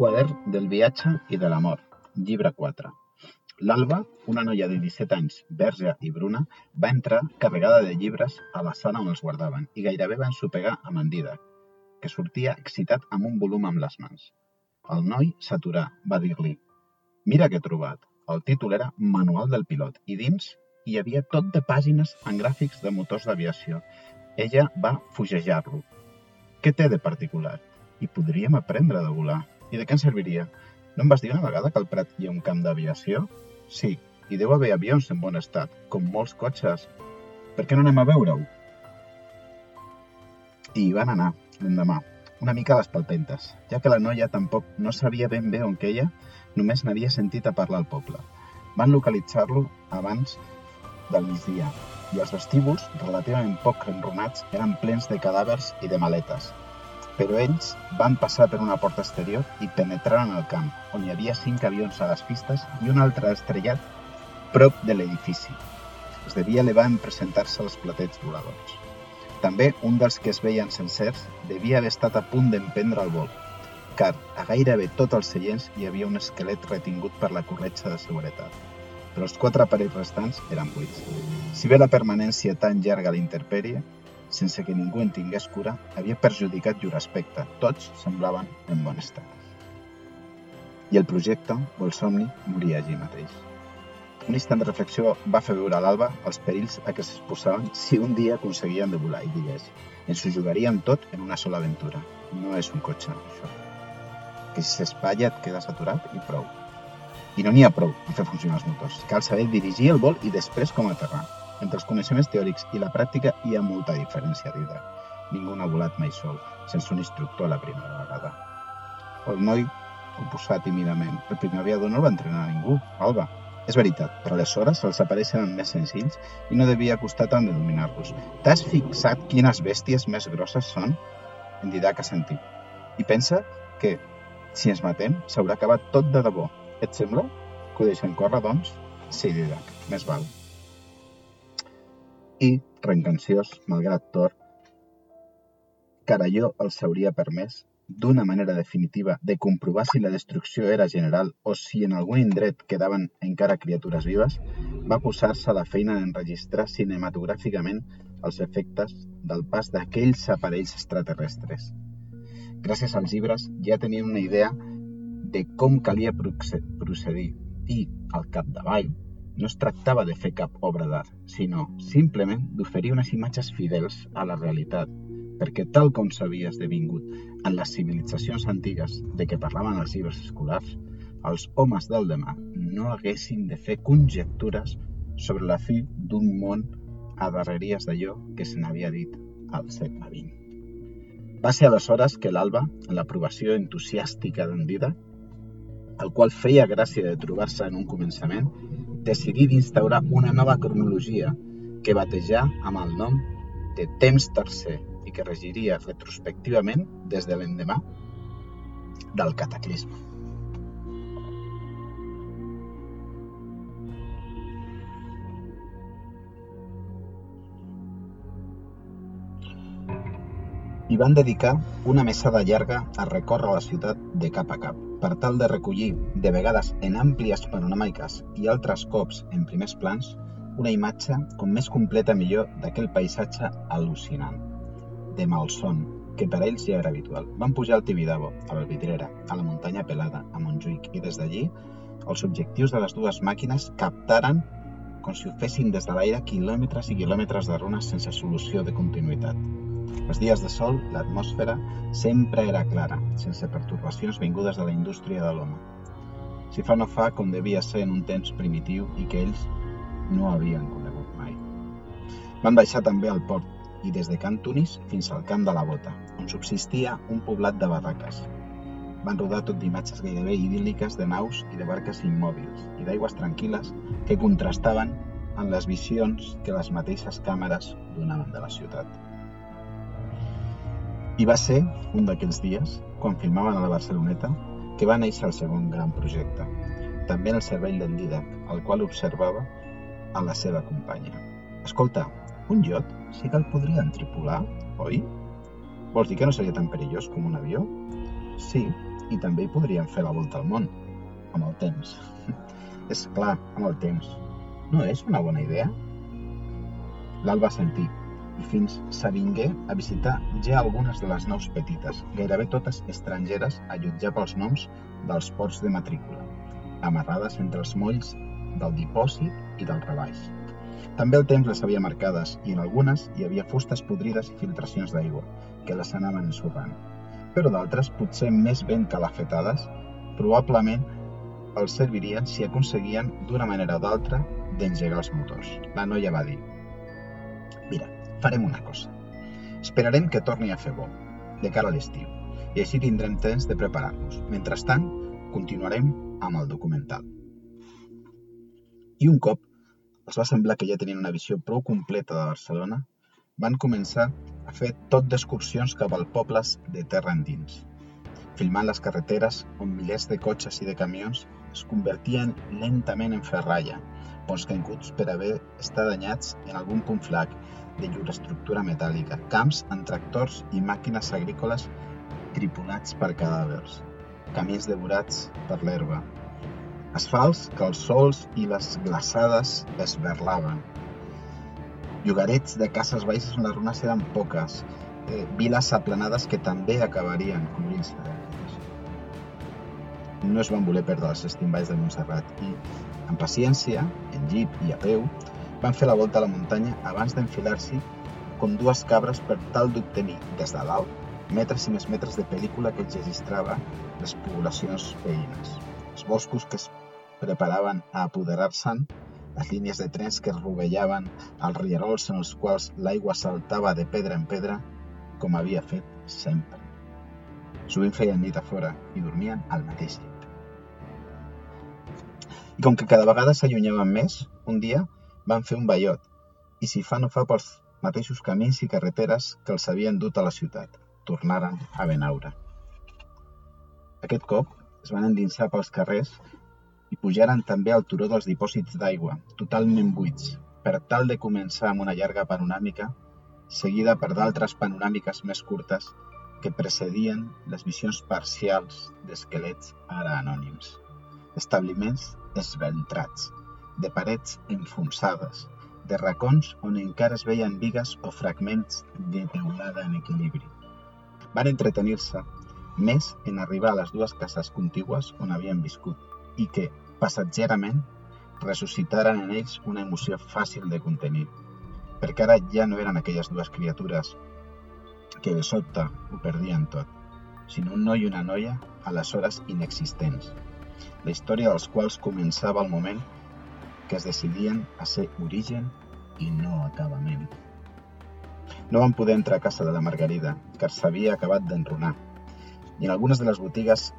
Quadern del viatge i de l'amor, llibre 4. L'Alba, una noia de 17 anys, verge i bruna, va entrar carregada de llibres a la sala on els guardaven i gairebé va ensopegar amb en Didac, que sortia excitat amb un volum amb les mans. El noi s'aturà, va dir-li «Mira què he trobat». El títol era Manual del pilot i dins hi havia tot de pàgines en gràfics de motors d'aviació. Ella va fugejar-lo. «Què té de particular? I podríem aprendre de volar». I de què ens serviria? No em vas dir una vegada que al Prat hi ha un camp d'aviació? Sí, hi deu haver avions en bon estat, com molts cotxes. Per què no anem a veure-ho? I hi van anar, l'endemà, una mica a les palpentes, ja que la noia tampoc no sabia ben bé on queia, només n'havia sentit a parlar al poble. Van localitzar-lo abans del migdia, i els vestíbuls, relativament poc enrunats, eren plens de cadàvers i de maletes, però ells van passar per una porta exterior i penetraren al camp, on hi havia cinc avions a les pistes i un altre estrellat prop de l'edifici. Es devia elevar en presentar-se als platets voladors. També un dels que es veien sencers devia haver estat a punt d'emprendre el vol, car a gairebé tots els seients hi havia un esquelet retingut per la corretja de seguretat, però els quatre aparells restants eren buits. Si bé la permanència tan llarga a la sense que ningú en tingués cura, havia perjudicat llur aspecte. Tots semblaven en bon estat. I el projecte, o el somni, moria allí mateix. Un instant de reflexió va fer veure a l'Alba els perills a què s'exposaven si un dia aconseguien de volar i digués ens ho jugaríem tot en una sola aventura. No és un cotxe, això. Que si s'espatlla et quedes aturat i prou. I no n'hi ha prou a fer funcionar els motors. Cal saber dirigir el vol i després com aterrar. Entre els coneixements teòrics i la pràctica hi ha molta diferència d'ida. Ningú no ha volat mai sol, sense un instructor la primera vegada. El noi ho tímidament. El primer aviador no el va entrenar a ningú, Alba. És veritat, però aleshores els aparells eren més senzills i no devia costar tant de dominar-los. T'has fixat quines bèsties més grosses són? En Didac ha sentit. I pensa que, si ens matem, s'haurà acabat tot de debò. Et sembla? Que ho deixem córrer, doncs? Sí, Didac, més val i, reencanciós, malgrat tot, Caralló els hauria permès, d'una manera definitiva, de comprovar si la destrucció era general o si en algun indret quedaven encara criatures vives, va posar-se la feina d'enregistrar cinematogràficament els efectes del pas d'aquells aparells extraterrestres. Gràcies als llibres ja tenien una idea de com calia procedir i, al capdavall, no es tractava de fer cap obra d'art, sinó simplement d'oferir unes imatges fidels a la realitat, perquè tal com s'havia esdevingut en les civilitzacions antigues de què parlaven els llibres escolars, els homes del demà no haguessin de fer conjectures sobre la fi d'un món a darreries d'allò que se n'havia dit al segle XX. Va ser aleshores que l'Alba, en l'aprovació entusiàstica d'en Dida, el qual feia gràcia de trobar-se en un començament, decidí d'instaurar una nova cronologia que batejà amb el nom de Temps Tercer i que regiria retrospectivament des de l'endemà del cataclisme. I van dedicar una mesada llarga a recórrer la ciutat de cap a cap, per tal de recollir, de vegades en àmplies panoràmiques i altres cops en primers plans, una imatge com més completa millor d'aquell paisatge al·lucinant, de malson, que per a ells ja era habitual. Van pujar al Tibidabo, a Belvidrera, a la muntanya Pelada, a Montjuïc, i des d'allí els objectius de les dues màquines captaren com si ho fessin des de l'aire quilòmetres i quilòmetres de runes sense solució de continuïtat. Els dies de sol, l'atmosfera sempre era clara, sense pertorbacions vingudes de la indústria de l'home. Si fa no fa com devia ser en un temps primitiu i que ells no havien conegut mai. Van baixar també al port i des de Can Tunis fins al camp de la Bota, on subsistia un poblat de barraques. Van rodar tot d'imatges gairebé idíl·liques de naus i de barques immòbils i d'aigües tranquil·les que contrastaven amb les visions que les mateixes càmeres donaven de la ciutat. I va ser un d'aquells dies, quan filmaven a la Barceloneta, que va néixer el segon gran projecte, també en el cervell d'en Didac, el qual observava a la seva companya. Escolta, un iot sí que el podrien tripular, oi? Vols dir que no seria tan perillós com un avió? Sí, i també hi podrien fer la volta al món, amb el temps. és clar, amb el temps. No és una bona idea? L'Alba sentir i fins s'avingué a visitar ja algunes de les naus petites, gairebé totes estrangeres a jutjar pels noms dels ports de matrícula, amarrades entre els molls del dipòsit i del rebaix. També el temps les havia marcades i en algunes hi havia fustes podrides i filtracions d'aigua, que les anaven ensorrant. Però d'altres, potser més ben calafetades, probablement els servirien si aconseguien d'una manera o d'altra d'engegar els motors. La noia va dir, mira, farem una cosa. Esperarem que torni a fer bo, de cara a l'estiu, i així tindrem temps de preparar-nos. Mentrestant, continuarem amb el documental. I un cop els va semblar que ja tenien una visió prou completa de Barcelona, van començar a fer tot d'excursions cap als pobles de terra endins, filmant les carreteres on milers de cotxes i de camions es convertien lentament en ferralla, ponts caiguts per haver estat danyats en algun punt flac de llur estructura metàl·lica, camps amb tractors i màquines agrícoles tripulats per cadàvers, camins devorats per l'herba, asfalts que els sols i les glaçades esberlaven. Llogarets de cases baixes on les runes eren poques, eh, viles aplanades que també acabarien cobrint-se. No es van voler perdre els estimballs de Montserrat i, amb paciència, en jeep i a peu, van fer la volta a la muntanya abans d'enfilar-s'hi com dues cabres per tal d'obtenir, des de dalt, metres i més metres de pel·lícula que registrava les poblacions veïnes els boscos que es preparaven a apoderar-se'n, les línies de trens que rovellaven els rierols en els quals l'aigua saltava de pedra en pedra, com havia fet sempre. Sovint feien nit a fora i dormien al mateix llit. I com que cada vegada s'allunyaven més, un dia van fer un ballot, i si fa no fa pels mateixos camins i carreteres que els havien dut a la ciutat. Tornaren a Benaure. Aquest cop es van endinsar pels carrers i pujaren també al turó dels dipòsits d'aigua, totalment buits, per tal de començar amb una llarga panoràmica, seguida per d'altres panoràmiques més curtes que precedien les visions parcials d'esquelets ara anònims. Establiments esventrats, de parets enfonsades, de racons on encara es veien vigues o fragments de teulada en equilibri. Van entretenir-se més en arribar a les dues cases contigües on havien viscut i que, passatgerament, ressuscitaren en ells una emoció fàcil de contenir, perquè ara ja no eren aquelles dues criatures que de sobte ho perdien tot, sinó un noi i una noia aleshores inexistents, la història dels quals començava al moment que es decidien a ser origen i no acabament. No van poder entrar a casa de la Margarida, car s'havia acabat d'enrunar, i en algunes de les botigues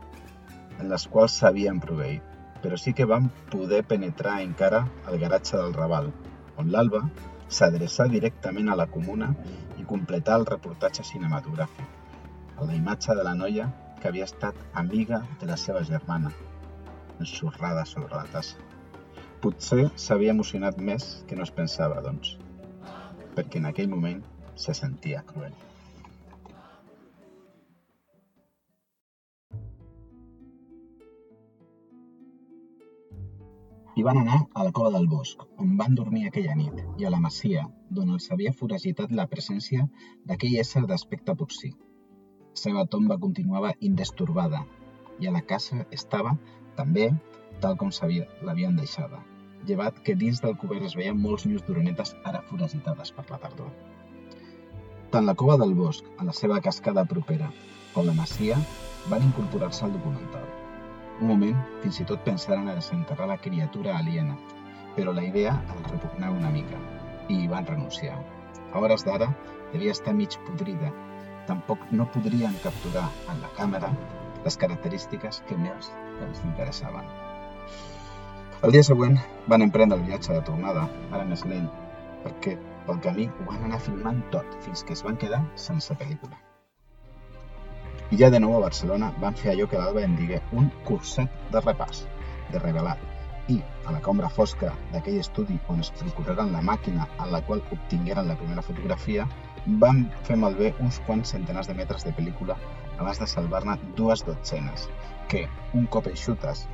en les quals s'havien proveït, però sí que vam poder penetrar encara al garatge del Raval, on l'Alba s'adreçà directament a la comuna i completar el reportatge cinematogràfic, a la imatge de la noia que havia estat amiga de la seva germana, ensorrada sobre la tassa. Potser s'havia emocionat més que no es pensava, doncs, perquè en aquell moment se sentia cruel. I van anar a la cova del bosc, on van dormir aquella nit, i a la masia, d'on els havia foragitat la presència d'aquell ésser d'aspecte porcí. La seva tomba continuava indestorbada, i a la casa estava, també, tal com l'havien deixada, llevat que dins del cobert es veien molts nius d'oronetes ara foragitades per la tardor. Tant la cova del bosc, a la seva cascada propera, com la masia, van incorporar-se al documental. Un moment, fins i tot pensaren a desenterrar la criatura aliena, però la idea els repugnava una mica i hi van renunciar. A hores d'ara devia estar mig podrida. Tampoc no podrien capturar en la càmera les característiques que més els interessaven. El dia següent van emprendre el viatge de tornada, ara més lent, perquè pel camí ho van anar filmant tot fins que es van quedar sense pel·lícula. I ja de nou a Barcelona van fer allò que l'Alba en digué un curset de repàs, de revelat, i, a la cambra fosca d'aquell estudi on es procuraren la màquina en la qual obtingueren la primera fotografia, van fer malbé uns quants centenars de metres de pel·lícula abans de salvar-ne dues dotzenes, que, un cop eixutes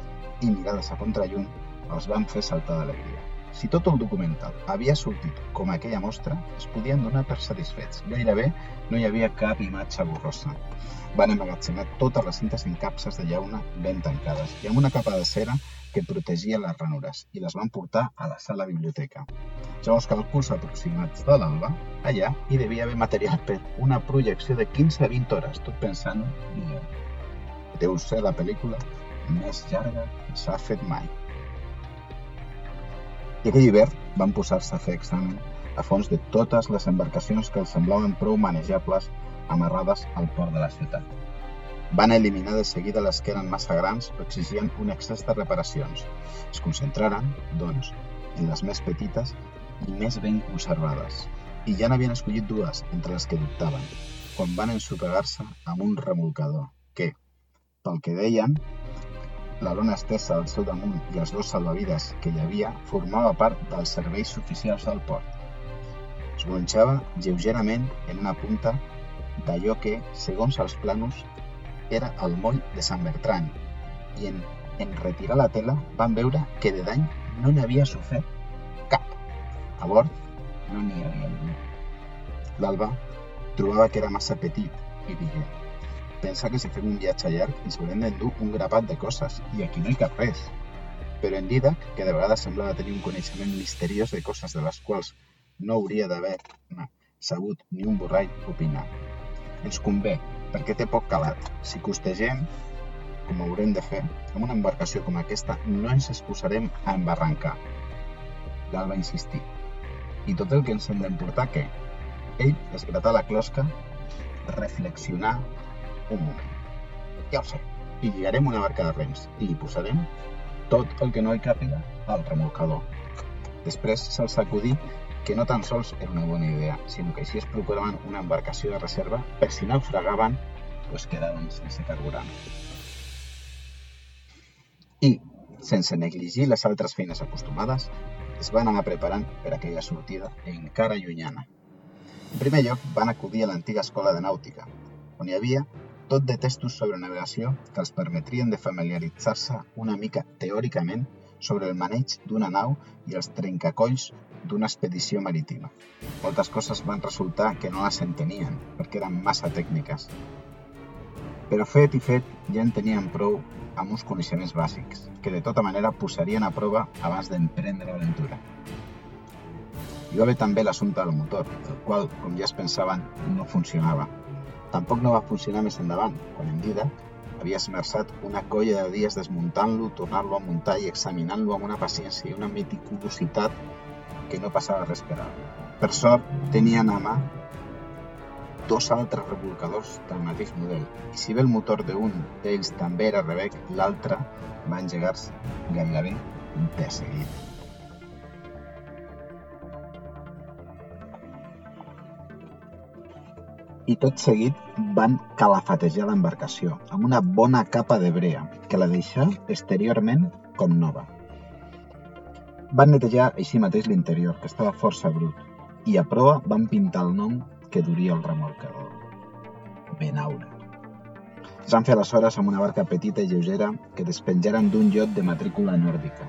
i mirades a contrallum, els van fer saltar d'alegria. Si tot el documental havia sortit com aquella mostra, es podien donar per satisfets. Gairebé no hi havia cap imatge borrosa. Van emmagatzemar totes les cintes en capses de llauna ben tancades i amb una capa de cera que protegia les ranures i les van portar a la sala biblioteca. Els càlculs aproximats de l'alba, allà hi devia haver material per una projecció de 15-20 hores, tot pensant, deu ser la pel·lícula més llarga que s'ha fet mai. I aquell hivern van posar-se a fer examen a fons de totes les embarcacions que els semblaven prou manejables amarrades al port de la ciutat. Van eliminar de seguida les que eren massa grans o exigien un excés de reparacions. Es concentraren, doncs, en les més petites i més ben conservades, i ja n'havien escollit dues entre les que dubtaven, quan van ensopegar-se amb un remolcador pel que deien, la lona estesa al seu damunt i els dos salvavides que hi havia formava part dels serveis oficials del port. Es gronxava lleugerament en una punta d'allò que, segons els planos, era el moll de Sant Bertran i en, en retirar la tela van veure que de dany no n'havia sofert cap. A bord no n'hi havia ningú. L'Alba trobava que era massa petit i digué pensa que si fem un viatge llarg ens haurem d'endur un grapat de coses i aquí no hi cap res. Però en Didac, que de vegades semblava tenir un coneixement misteriós de coses de les quals no hauria d'haver sabut ni un borrall opinar. Ens convé, perquè té poc calat. Si costegem, com haurem de fer, amb una embarcació com aquesta no ens exposarem a embarrancar. L'Alba insistir. I tot el que ens hem d'emportar, què? Ell es la closca, reflexionar un moment. Ja ho sé. I lligarem una barca de rems i hi posarem tot el que no hi càpiga al remolcador. Després se'ls acudí que no tan sols era una bona idea, sinó que així es procuraven una embarcació de reserva per si naufragaven, pues quedaven sense carburant. I, sense negligir les altres feines acostumades, es van anar preparant per aquella sortida encara llunyana. En primer lloc, van acudir a l'antiga escola de nàutica, on hi havia tot de textos sobre navegació que els permetrien de familiaritzar-se una mica teòricament sobre el maneig d'una nau i els trencacolls d'una expedició marítima. Moltes coses van resultar que no les entenien perquè eren massa tècniques. Però fet i fet ja en tenien prou amb uns coneixements bàsics, que de tota manera posarien a prova abans d'emprendre l'aventura. Hi va haver també l'assumpte del motor, el qual, com ja es pensaven, no funcionava, Tampoc no va funcionar més endavant, quan en vida havia esmerçat una colla de dies desmuntant-lo, tornar-lo a muntar i examinant-lo amb una paciència i una meticulositat que no passava res per ara. Per sort, tenien a mà dos altres revolcadors del mateix model, i si bé el motor d'un d'ells també era Rebec, l'altre va engegar-se gairebé de seguit. I tot seguit van calafatejar l'embarcació amb una bona capa de brea que la deixà exteriorment com nova. Van netejar així mateix l'interior, que estava força brut, i a prova van pintar el nom que duria el remolcador. Benaure. Es van fer aleshores amb una barca petita i lleugera que despenjaren d'un llot de matrícula nòrdica,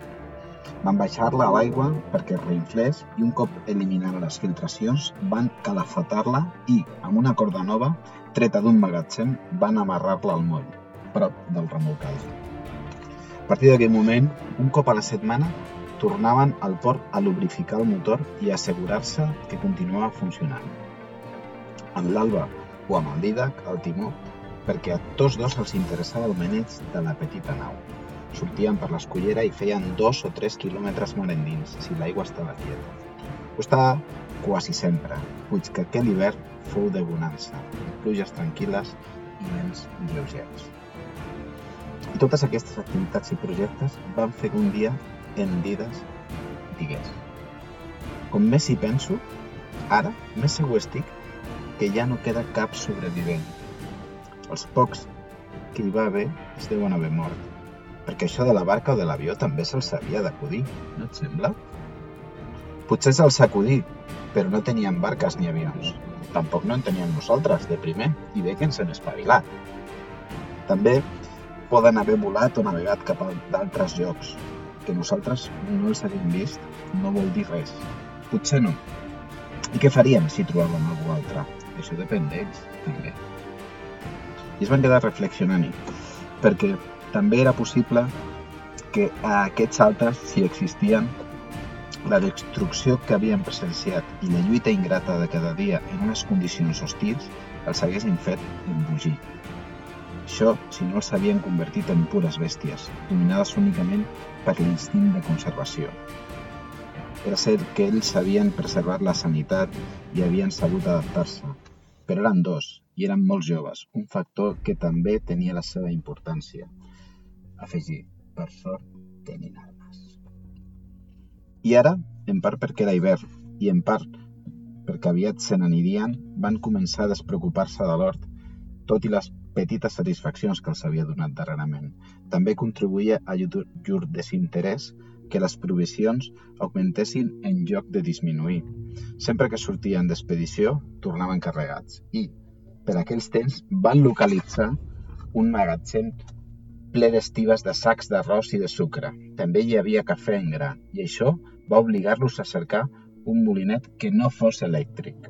van baixar-la a l'aigua perquè es reinflés i un cop eliminant les filtracions van calafatar-la i, amb una corda nova, treta d'un magatzem, van amarrar-la al moll, prop del remolcador. A partir d'aquell moment, un cop a la setmana, tornaven al port a lubrificar el motor i assegurar-se que continuava funcionant. Amb l'Alba o amb el Didac al timó, perquè a tots dos els interessava el maneig de la petita nau sortien per l'escollera i feien dos o tres quilòmetres mar endins, si l'aigua estava quieta. Ho estava quasi sempre, puig que aquell hivern fou de bonança, pluges tranquil·les i vents lleugers. I totes aquestes activitats i projectes van fer que un dia en Dides digués Com més hi penso, ara més segur estic que ja no queda cap sobrevivent. Els pocs que hi va haver es deuen haver mort perquè això de la barca o de l'avió també se'ls havia d'acudir, no et sembla? Potser se'ls acudí, però no tenien barques ni avions. Tampoc no en teníem nosaltres, de primer, i bé que ens hem espavilat. També poden haver volat o navegat cap a d'altres llocs, que nosaltres no els haguem vist no vol dir res. Potser no. I què faríem si trobàvem algú altre? Això depèn d'ells, també. I es van quedar reflexionant-hi, perquè també era possible que a aquests altres, si existien, la destrucció que havien presenciat i la lluita ingrata de cada dia en unes condicions hostils els haguessin fet embogir. Això si no els havien convertit en pures bèsties, dominades únicament per l'instint de conservació. Era cert que ells havien preservat la sanitat i havien sabut adaptar-se, però eren dos i eren molt joves, un factor que també tenia la seva importància. Afegir, per sort, tenien armes. I ara, en part perquè era hivern i en part perquè aviat se n'anirien, van començar a despreocupar-se de l'hort, tot i les petites satisfaccions que els havia donat darrerament. També contribuïa a llur desinterès que les provisions augmentessin en lloc de disminuir. Sempre que sortien d'expedició, tornaven carregats i, per aquells temps, van localitzar un magatzem ple d'estives de sacs d'arròs i de sucre. També hi havia cafè en gra i això va obligar-los a cercar un molinet que no fos elèctric.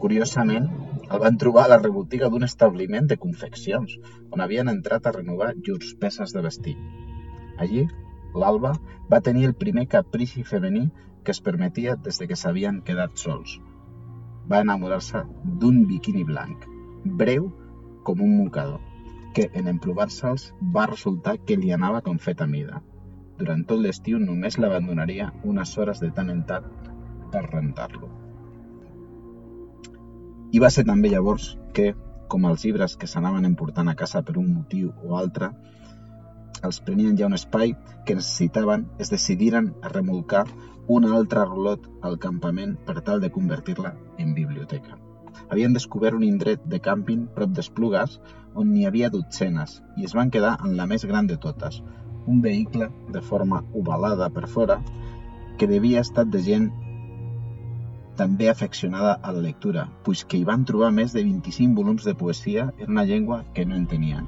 Curiosament, el van trobar a la rebotiga d'un establiment de confeccions, on havien entrat a renovar llurs peces de vestir. Allí l'Alba va tenir el primer caprici femení que es permetia des de que s'havien quedat sols. Va enamorar-se d'un biquini blanc, breu com un mocador, que en emprovar-se'ls va resultar que li anava com fet a mida. Durant tot l'estiu només l'abandonaria unes hores de tant en tant per rentar-lo. I va ser també llavors que, com els llibres que s'anaven emportant a casa per un motiu o altre, els prenien ja un espai que necessitaven, es decidiren a remolcar una altra rulot al campament per tal de convertir-la en biblioteca. Havien descobert un indret de càmping prop d'Esplugues on n'hi havia dotzenes i es van quedar en la més gran de totes, un vehicle de forma ovalada per fora que devia estar de gent també afeccionada a la lectura, pues que hi van trobar més de 25 volums de poesia en una llengua que no entenien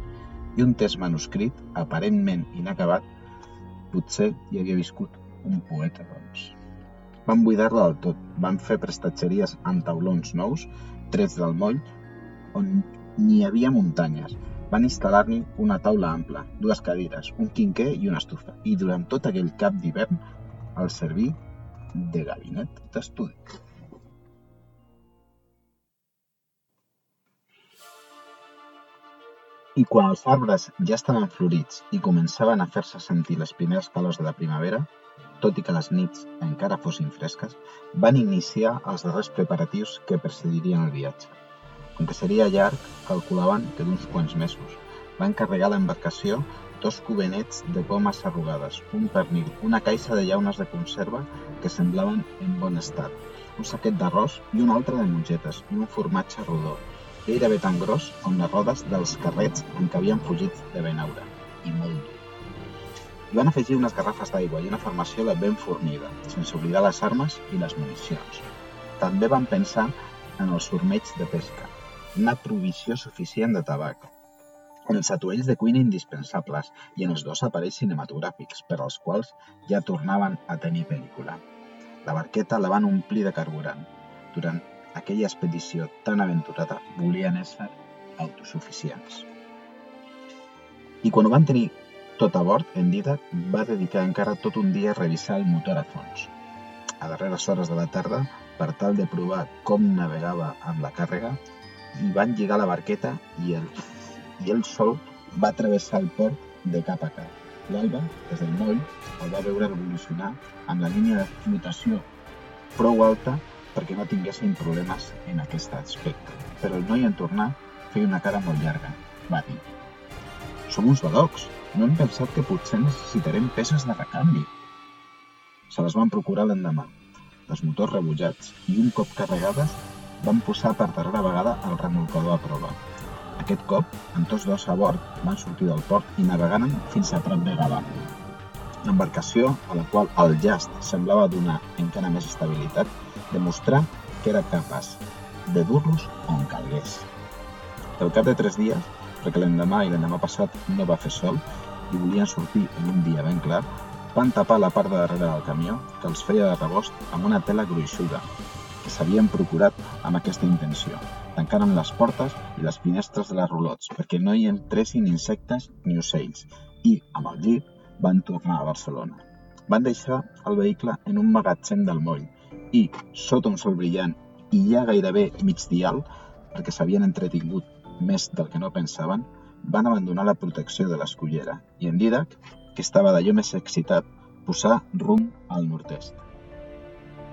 i un text manuscrit, aparentment inacabat, potser hi havia viscut un poeta, doncs. Van buidar-la del tot, van fer prestatgeries amb taulons nous, trets del moll, on n'hi havia muntanyes. Van instal·lar-hi una taula ampla, dues cadires, un quinquer i una estufa, i durant tot aquell cap d'hivern el serví de gabinet d'estudi. I quan els arbres ja estaven florits i començaven a fer-se sentir les primeres calors de la primavera, tot i que les nits encara fossin fresques, van iniciar els darrers preparatius que precedirien el viatge. Com que seria llarg, calculaven que d'uns quants mesos. Van carregar l'embarcació dos cubenets de pomes arrugades, un pernil, una caixa de llaunes de conserva que semblaven en bon estat, un saquet d'arròs i un altre de mongetes i un formatge rodó, gairebé tan gros com les rodes dels carrets en què havien fugit de Benaure, i molt dur. Hi van afegir unes garrafes d'aigua i una farmaciola ben fornida, sense oblidar les armes i les municions. També van pensar en els sormeigs de pesca, una provisió suficient de tabac, en els atuells de cuina indispensables i en els dos aparells cinematogràfics per als quals ja tornaven a tenir pel·lícula. La barqueta la van omplir de carburant. Durant aquella expedició tan aventurada volien ésser autosuficients. I quan ho van tenir tot a bord, en Didac va dedicar encara tot un dia a revisar el motor a fons. A darreres hores de la tarda, per tal de provar com navegava amb la càrrega, hi van lligar la barqueta i el, i el sol va travessar el port de cap a cap. L'Alba, des del moll, el va veure evolucionar amb la línia de flotació prou alta perquè no tinguessin problemes en aquest aspecte. Però el noi en tornar feia una cara molt llarga. Va dir, som uns badocs, no hem pensat que potser necessitarem peces de recanvi. Se les van procurar l'endemà, els motors rebutjats, i un cop carregades van posar per darrera vegada el remolcador a prova. Aquest cop, amb tots dos a bord, van sortir del port i navegaren fins a prop de Gavà. L'embarcació, a la qual el llast semblava donar encara més estabilitat, demostrà que era capaç de dur-los on calgués. Al cap de tres dies, perquè l'endemà i l'endemà passat no va fer sol i volien sortir en un dia ben clar, van tapar la part de darrere del camió que els feia de rebost amb una tela gruixuda que s'havien procurat amb aquesta intenció. Tancaren les portes i les finestres de les roulots perquè no hi entressin insectes ni ocells i, amb el llit, van tornar a Barcelona. Van deixar el vehicle en un magatzem del moll i, sota un sol brillant i ja gairebé migdial, perquè s'havien entretingut més del que no pensaven, van abandonar la protecció de l'escollera i en Didac, que estava d'allò més excitat, posar rumb al nord-est.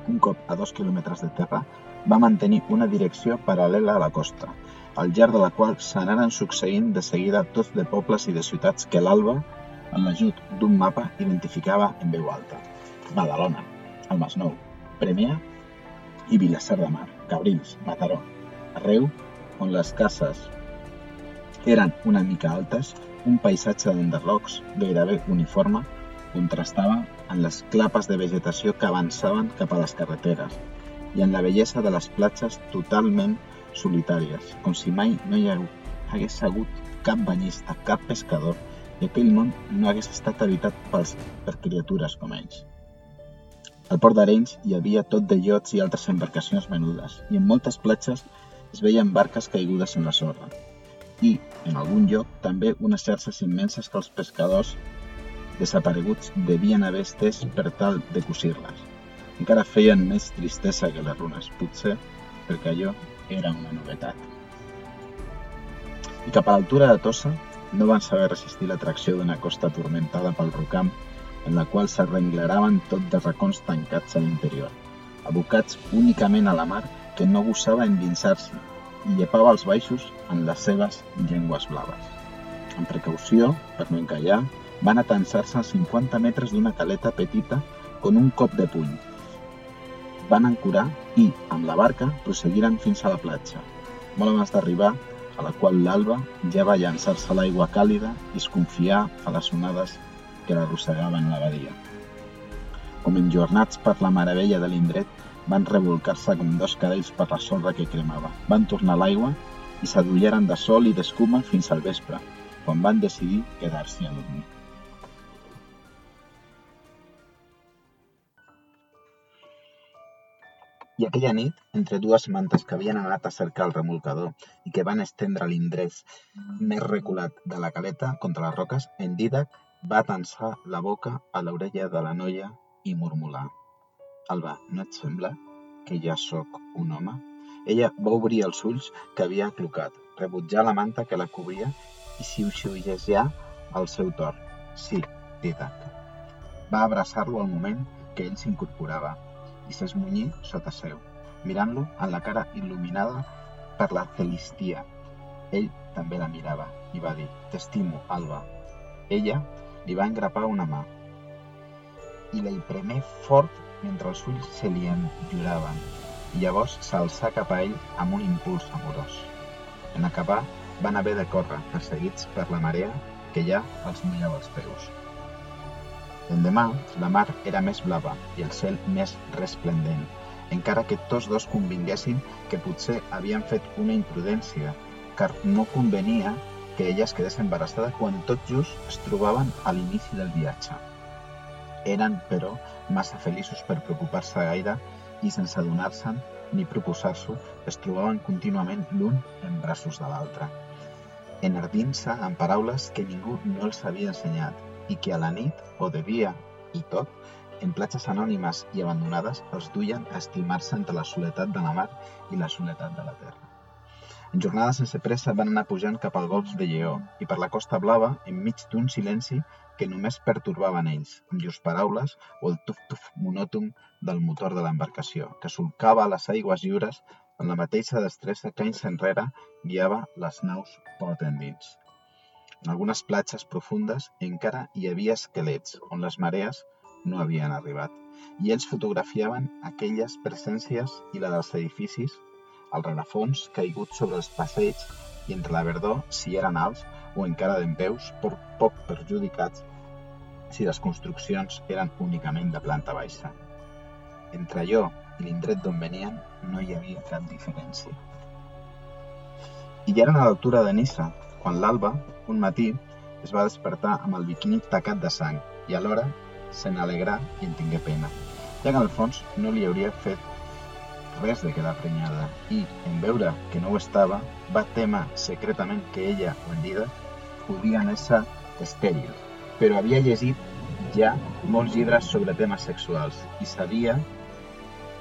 Un cop a dos quilòmetres de terra, va mantenir una direcció paral·lela a la costa, al llarg de la qual s'anaren succeint de seguida tots de pobles i de ciutats que l'Alba, amb l'ajut d'un mapa, identificava en veu alta. Badalona, el Masnou, Premià i Vilassar de Mar, Cabrils, Mataró, arreu on les cases eren una mica altes, un paisatge d'enderrocs gairebé uniforme contrastava amb les clapes de vegetació que avançaven cap a les carreteres i en la bellesa de les platges totalment solitàries, com si mai no hi hagués hagut cap banyista, cap pescador, i aquell món no hagués estat habitat pels, per criatures com ells. Al port d'Arenys hi havia tot de iots i altres embarcacions menudes, i en moltes platges es veien barques caigudes en la sorra, i, en algun lloc, també unes xarxes immenses que els pescadors desapareguts devien haver estès per tal de cosir-les. Encara feien més tristesa que les runes, potser perquè allò era una novetat. I cap a l'altura de Tossa no van saber resistir l'atracció d'una costa atormentada pel rocam en la qual s'arrenglaraven tot de racons tancats a l'interior, abocats únicament a la mar que no gosava endinsar-se i llepava els baixos en les seves llengües blaves. Amb precaució, per no encallar, van atensar-se a 50 metres d'una caleta petita con un cop de puny. Van ancorar i, amb la barca, prosseguiren fins a la platja, molt abans d'arribar, a la qual l'alba ja va llançar-se a l'aigua càlida i es confiar a les onades que l'arrossegaven la badia. Com enjornats per la meravella de l'indret, van revolcar-se com dos cadells per la sorra que cremava. Van tornar a l'aigua i s'adulleren de sol i d'escuma fins al vespre, quan van decidir quedar-s'hi a dormir. I aquella nit, entre dues mantes que havien anat a cercar el remolcador i que van estendre l'indrés més reculat de la caleta contra les roques, en Didac va tensar la boca a l'orella de la noia i murmurar Alba, no et sembla que ja sóc un home? Ella va obrir els ulls que havia aclocat, rebutjar la manta que la cobria i xiuxiuejar al seu torn. Sí, Didac. Va abraçar-lo al moment que ell s'incorporava i s'esmunyí sota seu, mirant-lo en la cara il·luminada per la celistia. Ell també la mirava i va dir, t'estimo, Alba. Ella li va engrapar una mà i la hi premé fort mentre els ulls se li enlloraven, i llavors s'alçà cap a ell amb un impuls amorós. En acabar, van haver de córrer, perseguits per la marea que ja els mullava els peus. L'endemà, la mar era més blava i el cel més resplendent, encara que tots dos convinguessin que potser havien fet una imprudència, car no convenia que ella es quedés embarassada quan tot just es trobaven a l'inici del viatge. Eren, però, massa feliços per preocupar-se gaire i sense adonar-se'n ni proposar-s'ho, es trobaven contínuament l'un en braços de l'altre, enardint-se amb paraules que ningú no els havia ensenyat i que a la nit, o de dia i tot, en platges anònimes i abandonades els duien a estimar-se entre la soledat de la mar i la soledat de la terra. En jornada sense pressa van anar pujant cap al golf de Lleó i per la Costa Blava enmig d'un silenci que només pertorbaven ells, amb llurs paraules o el tuf-tuf monòton del motor de l'embarcació, que solcava les aigües lliures amb la mateixa destressa que anys enrere guiava les naus port endins. En algunes platges profundes encara hi havia esquelets on les marees no havien arribat, i ells fotografiaven aquelles presències i la dels edificis al rerefons caigut sobre els passeigs i entre la verdor, si eren alts o encara dempeus, poc, perjudicats si les construccions eren únicament de planta baixa. Entre allò i l'indret d'on venien no hi havia cap diferència. I ja eren a l'altura de Nissa, quan l'Alba, un matí, es va despertar amb el biquini tacat de sang i alhora se n'alegrà i en tingué pena, ja que el fons no li hauria fet res de quedar prenyada i, en veure que no ho estava, va témer secretament que ella o en Dida podien ésser estèrils, però havia llegit ja molts llibres sobre temes sexuals i sabia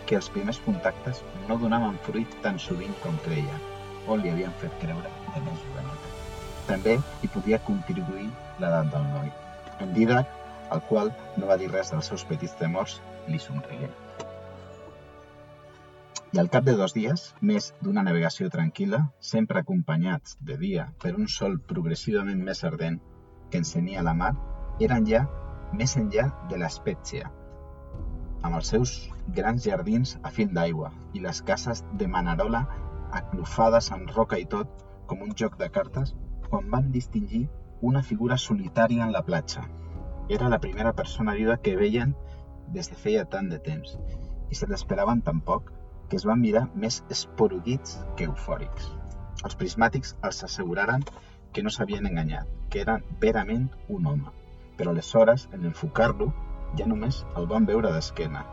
que els primers contactes no donaven fruit tan sovint com creia, o li havien fet creure de més joveneta. També hi podia contribuir l'edat del noi. En Didac, el qual no va dir res dels seus petits temors, li somrigué. I al cap de dos dies, més d'una navegació tranquil·la, sempre acompanyats de dia per un sol progressivament més ardent que encenia la mar, eren ja més enllà de l'Espècia, amb els seus grans jardins a fil d'aigua i les cases de Manarola aclofades amb roca i tot, com un joc de cartes, quan van distingir una figura solitària en la platja. Era la primera persona viva que veien des de feia tant de temps i se l'esperaven tan poc que es van mirar més esporuguits que eufòrics. Els prismàtics els asseguraren que no s'havien enganyat, que era verament un home. Però aleshores, en enfocar-lo, ja només el van veure d'esquena.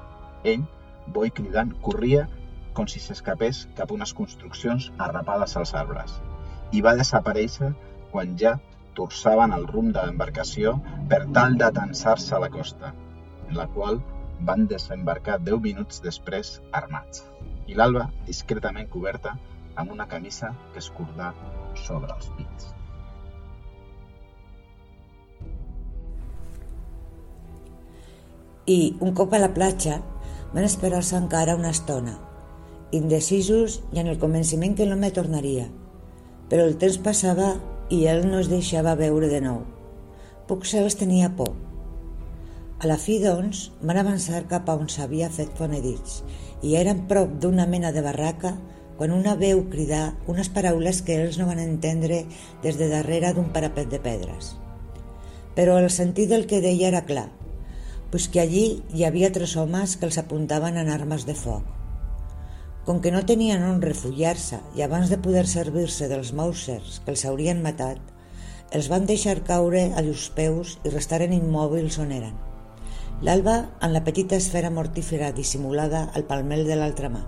Ell, bo i cridant, corria com si s'escapés cap a unes construccions arrapades als arbres i va desaparèixer quan ja torçaven el rumb de l'embarcació per tal d'atensar-se a la costa, en la qual van desembarcar deu minuts després armats, i l'alba discretament coberta amb una camisa que es cordà sobre els pits. I, un cop a la platja, van esperar-se encara una estona, indecisos i en el convenciment que l'home tornaria. Però el temps passava i ell no es deixava veure de nou. Potser els tenia por. A la fi, doncs, van avançar cap a on s'havia fet fonedits i eren prop d'una mena de barraca quan una veu cridà unes paraules que ells no van entendre des de darrere d'un parapet de pedres. Però el sentit del que deia era clar, pues que allí hi havia tres homes que els apuntaven en armes de foc. Com que no tenien on refugiar-se i abans de poder servir-se dels Mausers que els haurien matat, els van deixar caure a llurs peus i restaren immòbils on eren. L'alba en la petita esfera mortífera dissimulada al palmel de l'altra mà.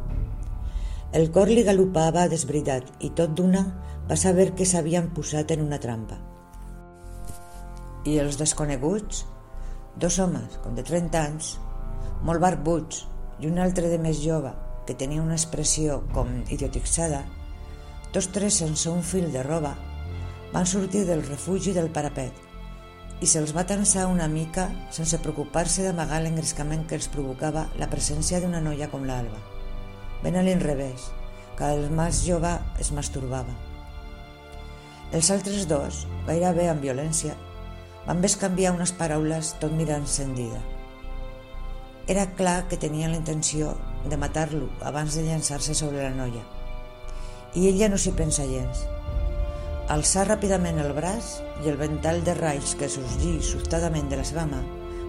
El cor li galopava desbridat i tot d'una va saber que s'havien posat en una trampa. I els desconeguts? Dos homes, com de 30 anys, molt barbuts, i un altre de més jove, que tenia una expressió com idiotitzada, tots tres sense un fil de roba van sortir del refugi del parapet i se'ls va tensar una mica sense preocupar-se d'amagar l'engrescament que els provocava la presència d'una noia com l'Alba. Ben a l'inrevés, que el mas jove es masturbava. Els altres dos, gairebé amb violència, van bescanviar unes paraules tot mirant encendida. Era clar que tenien la intenció de matar-lo abans de llançar-se sobre la noia. I ella no s'hi pensa gens. Alçà ràpidament el braç i el vental de raigs que sorgí sobtadament de la seva mà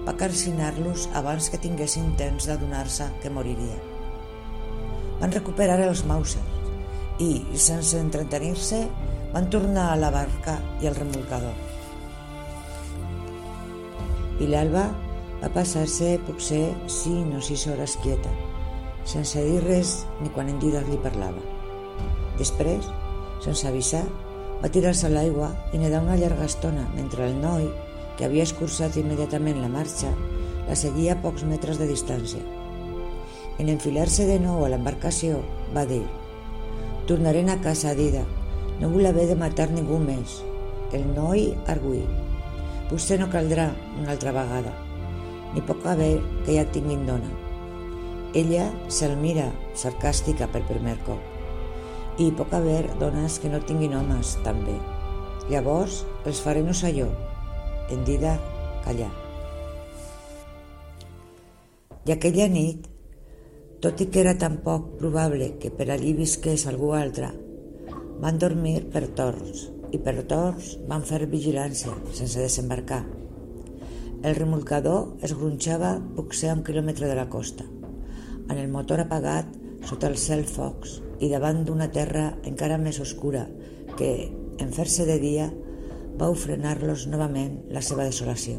va carcinar-los abans que tinguessin temps d'adonar-se que moriria. Van recuperar els Mausers i, sense entretenir-se, van tornar a la barca i al remolcador. I l'Alba va passar-se potser cinc o sis hores quieta, sense dir res ni quan en Didac li parlava. Després, sense avisar, va tirar-se a l'aigua i nedar una llarga estona mentre el noi, que havia escurçat immediatament la marxa, la seguia a pocs metres de distància. En enfilar-se de nou a l'embarcació, va dir «Tornaré a casa, Dida. No vull haver de matar ningú més. El noi arguí. Potser no caldrà una altra vegada. Ni poc haver que ja tinguin dona. Ella se'l mira, sarcàstica per primer cop. I poc haver dones que no tinguin homes, també. Llavors els faré jo. En dida, callar. I aquella nit tot i que era tan poc probable que per allí visqués algú altre, van dormir per torns i per torns van fer vigilància sense desembarcar. El remolcador es gronxava potser a un quilòmetre de la costa, amb el motor apagat sota el cel focs i davant d'una terra encara més oscura que, en fer-se de dia, va ofrenar-los novament la seva desolació.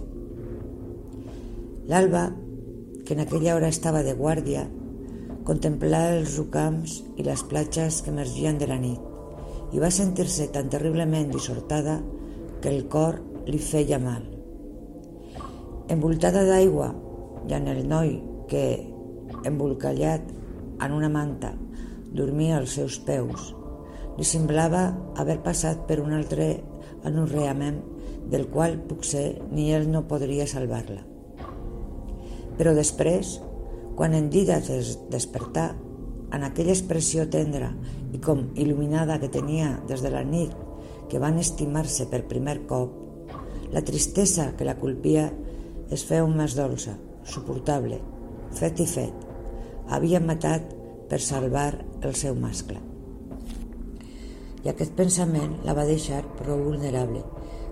L'alba, que en aquella hora estava de guàrdia, contemplava els rucams i les platges que emergien de la nit i va sentir-se tan terriblement dissortada que el cor li feia mal. Envoltada d'aigua i en el noi que, embolcallat en una manta, dormia als seus peus, li semblava haver passat per un altre anorreament del qual potser ni ell no podria salvar-la. Però després, quan en Dida es despertà, en aquella expressió tendra i com il·luminada que tenia des de la nit que van estimar-se per primer cop, la tristesa que la colpia es feu més dolça, suportable, fet i fet. Havia matat per salvar el seu mascle. I aquest pensament la va deixar prou vulnerable,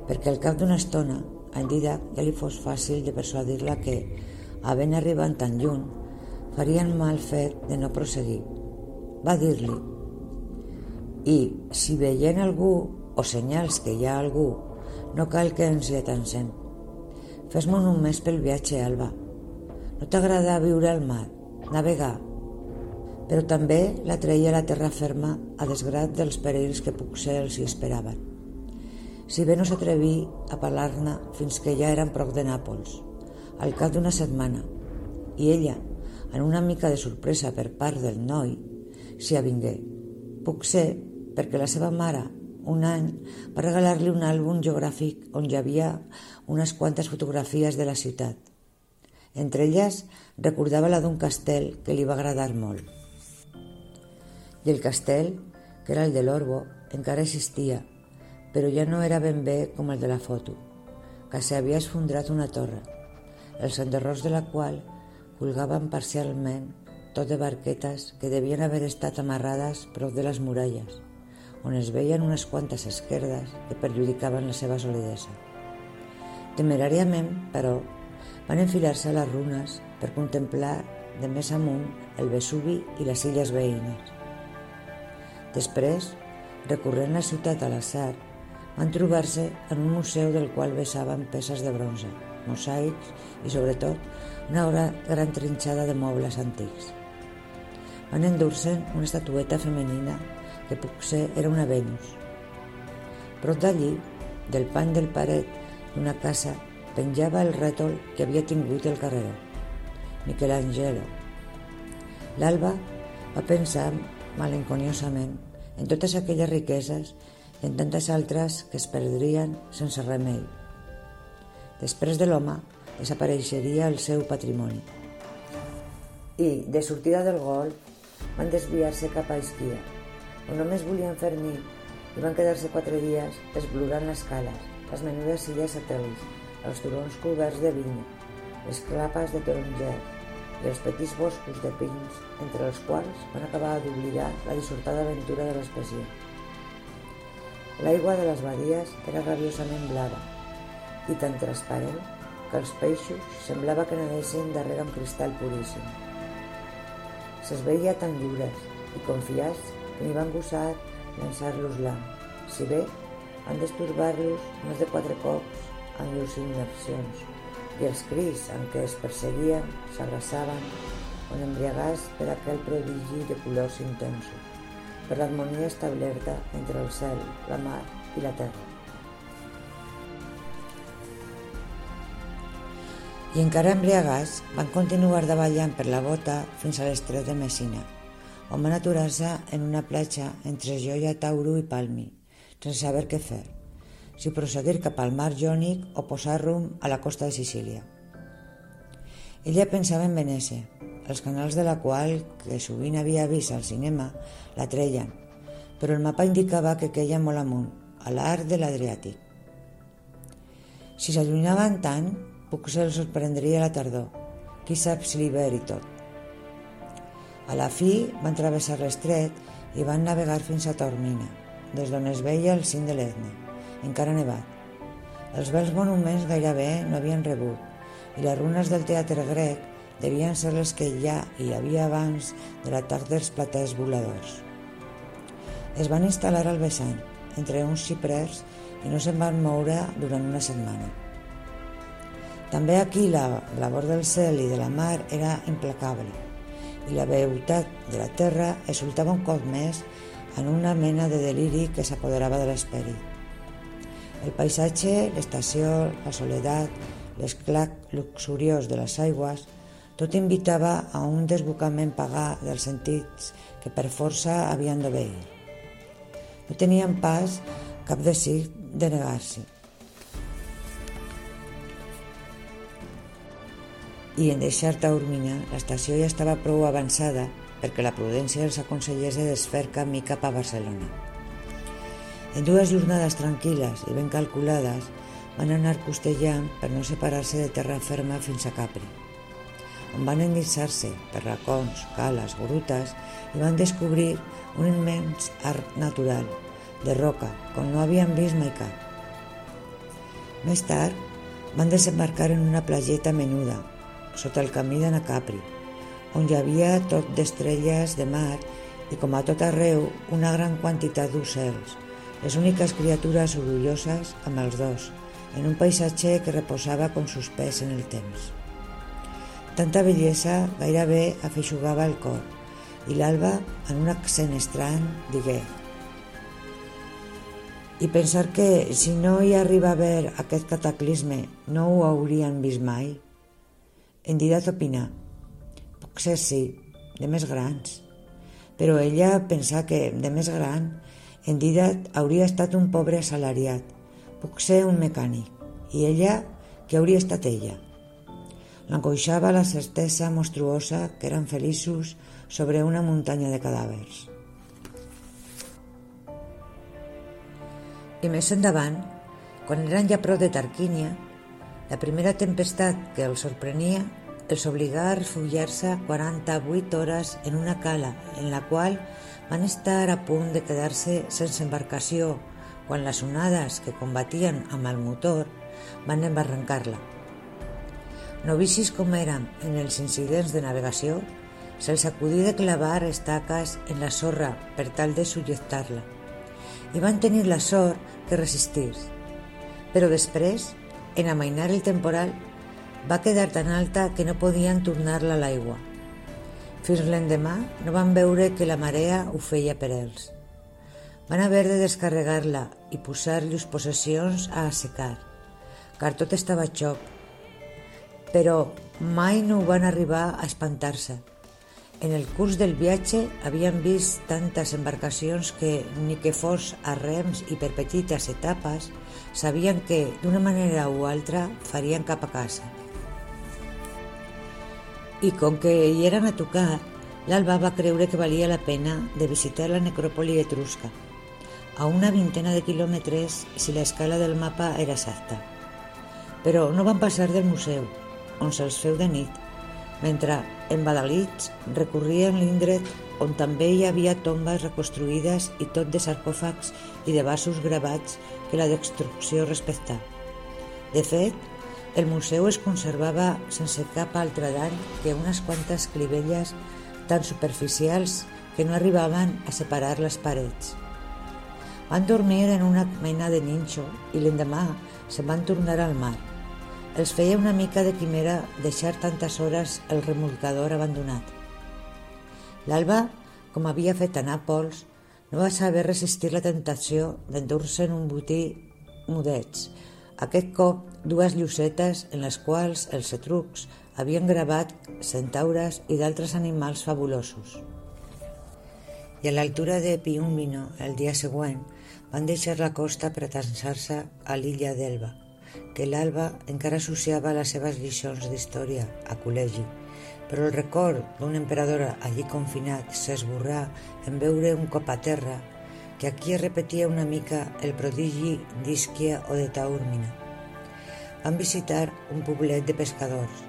perquè al cap d'una estona, en Didac ja li fos fàcil de persuadir-la que, havent arribat tan lluny, farien mal fet de no proseguir. Va dir-li, i si veient algú o senyals que hi ha algú, no cal que ens hi atansem. Fes-me només pel viatge, Alba. No t'agrada viure al mar, navegar, però també la treia a la terra ferma a desgrat dels perills que potser els hi esperaven. Si bé no s'atreví a parlar-ne fins que ja eren prop de Nàpols, al cap d'una setmana, i ella, en una mica de sorpresa per part del noi, s'hi avingué. Puc ser perquè la seva mare, un any, va regalar-li un àlbum geogràfic on hi havia unes quantes fotografies de la ciutat. Entre elles recordava la d'un castell que li va agradar molt. I el castell, que era el de l'Orbo, encara existia, però ja no era ben bé com el de la foto, que s'havia esfondrat una torre, els enderrocs de la qual colgaven parcialment tot de barquetes que devien haver estat amarrades prop de les muralles, on es veien unes quantes esquerdes que perjudicaven la seva solidesa. Temeràriament, però, van enfilar-se a les runes per contemplar de més amunt el Vesuvi i les illes veïnes. Després, recorrent la ciutat a l'atzar, van trobar-se en un museu del qual vessaven peces de bronze, mosaics i, sobretot, una gran trinxada de mobles antics. Van endur-se una estatueta femenina que potser era una Venus. Prop d'allí, del pany del paret d'una casa, penjava el rètol que havia tingut el carreró, Michelangelo. L'Alba va pensar malenconiosament en totes aquelles riqueses i en tantes altres que es perdrien sense remei. Després de l'home, desapareixeria el seu patrimoni. I, de sortida del golf, van desviar-se cap a Esquia, on només volien fer nit i van quedar-se quatre dies explorant les cales, les menudes illes satèl·lits, els turons coberts de vinya, les clapes de taronger i els petits boscos de pins, entre els quals van acabar d'oblidar la dissortada aventura de l'espècie. L'aigua de les badies era rabiosament blava i tan transparent que els peixos semblava que nedessin darrere un cristall puríssim. Se'ls veia tan lliures i confiats que ni van gosar llançar-los-la, si bé van destorbar-los més de quatre cops amb llurs immersions i els crits amb què es perseguien s'abraçaven on embriagats per aquell prodigi de colors intensos, per l'harmonia establerta entre el cel, la mar i la terra. i encara embriagats van continuar davallant per la bota fins a l'estret de Messina, on van aturar-se en una platja entre Joia, Tauro i Palmi, sense saber què fer, si proseguir cap al mar Jònic o posar rumb a la costa de Sicília. Ella pensava en Venècia, els canals de la qual, que sovint havia vist al cinema, la treien, però el mapa indicava que queia molt amunt, a l'arc de l'Adriàtic. Si s'allunyaven tant, Potser el sorprendria la tardor. Qui sap si l'hivern i tot. A la fi van travessar l'estret i van navegar fins a Tormina, des d'on es veia el cim de l'Etne, encara nevat. Els bells monuments gairebé no havien rebut i les runes del teatre grec devien ser les que ja hi havia abans de l'atac dels platers voladors. Es van instal·lar al vessant, entre uns xiprers, i no se'n van moure durant una setmana. També aquí la labor del cel i de la mar era implacable i la veutat de la terra exultava un cop més en una mena de deliri que s'apoderava de l'esperit. El paisatge, l'estació, la soledat, l'esclac luxuriós de les aigües, tot invitava a un desbocament pagà dels sentits que per força havien d'obeir. No tenien pas cap desig de negar-s'hi. I en deixar Taormina, l'estació ja estava prou avançada perquè la prudència els aconsellés de desfer camí cap a Barcelona. En dues jornades tranquil·les i ben calculades van anar costellant per no separar-se de terra ferma fins a Capri, on van endinsar-se per racons, cales, grutes i van descobrir un immens art natural de roca com no havien vist mai cap. Més tard van desembarcar en una plageta menuda sota el camí de Capri, on hi havia tot d'estrelles de mar i com a tot arreu una gran quantitat d'ocells, les úniques criatures orgulloses amb els dos, en un paisatge que reposava com suspès en el temps. Tanta bellesa gairebé afeixugava el cor i l'alba, en un accent estrany, digué i pensar que si no hi arriba a haver aquest cataclisme no ho haurien vist mai? En Didat opina Potser sí, de més grans. Però ella pensà que, de més gran, en Didat hauria estat un pobre assalariat, potser un mecànic, i ella, que hauria estat ella. L'angoixava la certesa monstruosa que eren feliços sobre una muntanya de cadàvers. I més endavant, quan eren ja prou de Tarquínia, la primera tempestat que els sorprenia els obligà a refugiar-se 48 hores en una cala en la qual van estar a punt de quedar-se sense embarcació quan les onades que combatien amb el motor van embarrancar-la. Novicis com eren en els incidents de navegació, se'ls acudí de clavar estaques en la sorra per tal de subjectar-la i van tenir la sort que resistís. Però després, en amainar el temporal, va quedar tan alta que no podien tornar-la a l'aigua. Fins l'endemà no van veure que la marea ho feia per ells. Van haver de descarregar-la i posar llurs possessions a assecar, car tot estava a xoc. Però mai no van arribar a espantar-se. En el curs del viatge havien vist tantes embarcacions que, ni que fos a rems i per petites etapes, sabien que, d'una manera o altra, farien cap a casa. I com que hi eren a tocar, l'Alba va creure que valia la pena de visitar la necròpoli etrusca, a una vintena de quilòmetres si l'escala del mapa era exacta. Però no van passar del museu, on se'ls feu de nit, mentre embadalits recorrien l'indret on també hi havia tombes reconstruïdes i tot de sarcòfags i de vasos gravats que la destrucció respectà. De fet, el museu es conservava sense cap altre dany que unes quantes clivelles tan superficials que no arribaven a separar les parets. Van dormir en una mena de ninxo i l'endemà se'n van tornar al mar. Els feia una mica de quimera deixar tantes hores el remolcador abandonat. L'Alba, com havia fet a Nàpols, no va saber resistir la tentació d'endur-se en un botí mudets, aquest cop dues llucetes en les quals els etrucs havien gravat centaures i d'altres animals fabulosos. I a l'altura de Piúmino, el dia següent, van deixar la costa per atansar-se a l'illa d'Elba, que l'Alba encara associava les seves lliçons d'història a col·legi, però el record d'un emperador allí confinat s'esborrà en veure un cop a terra que aquí es repetia una mica el prodigi d'Isquia o de Taúrmina. Van visitar un poblet de pescadors,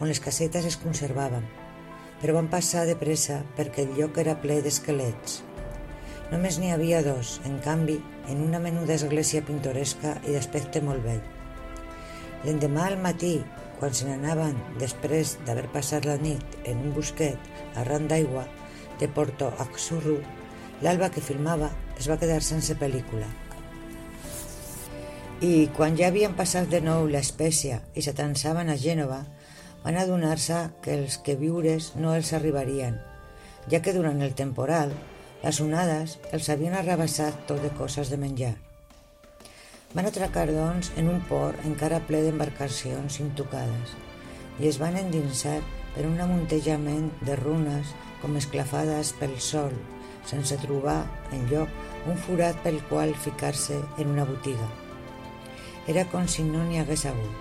on les casetes es conservaven, però van passar de pressa perquè el lloc era ple d'esquelets. Només n'hi havia dos, en canvi, en una menuda església pintoresca i d'aspecte molt vell. L'endemà al matí, quan se n'anaven després d'haver passat la nit en un busquet arran d'aigua de Porto Axurru, l'alba que filmava es va quedar sense pel·lícula. I quan ja havien passat de nou l'espècia i s'atansaven a Gènova, van adonar-se que els que viures no els arribarien, ja que durant el temporal les onades els havien arrabassat tot de coses de menjar. Van atracar, doncs, en un port encara ple d'embarcacions intocades i es van endinsar per un amuntejament de runes com esclafades pel sol, sense trobar, en lloc, un forat pel qual ficar-se en una botiga. Era com si no n'hi hagués hagut.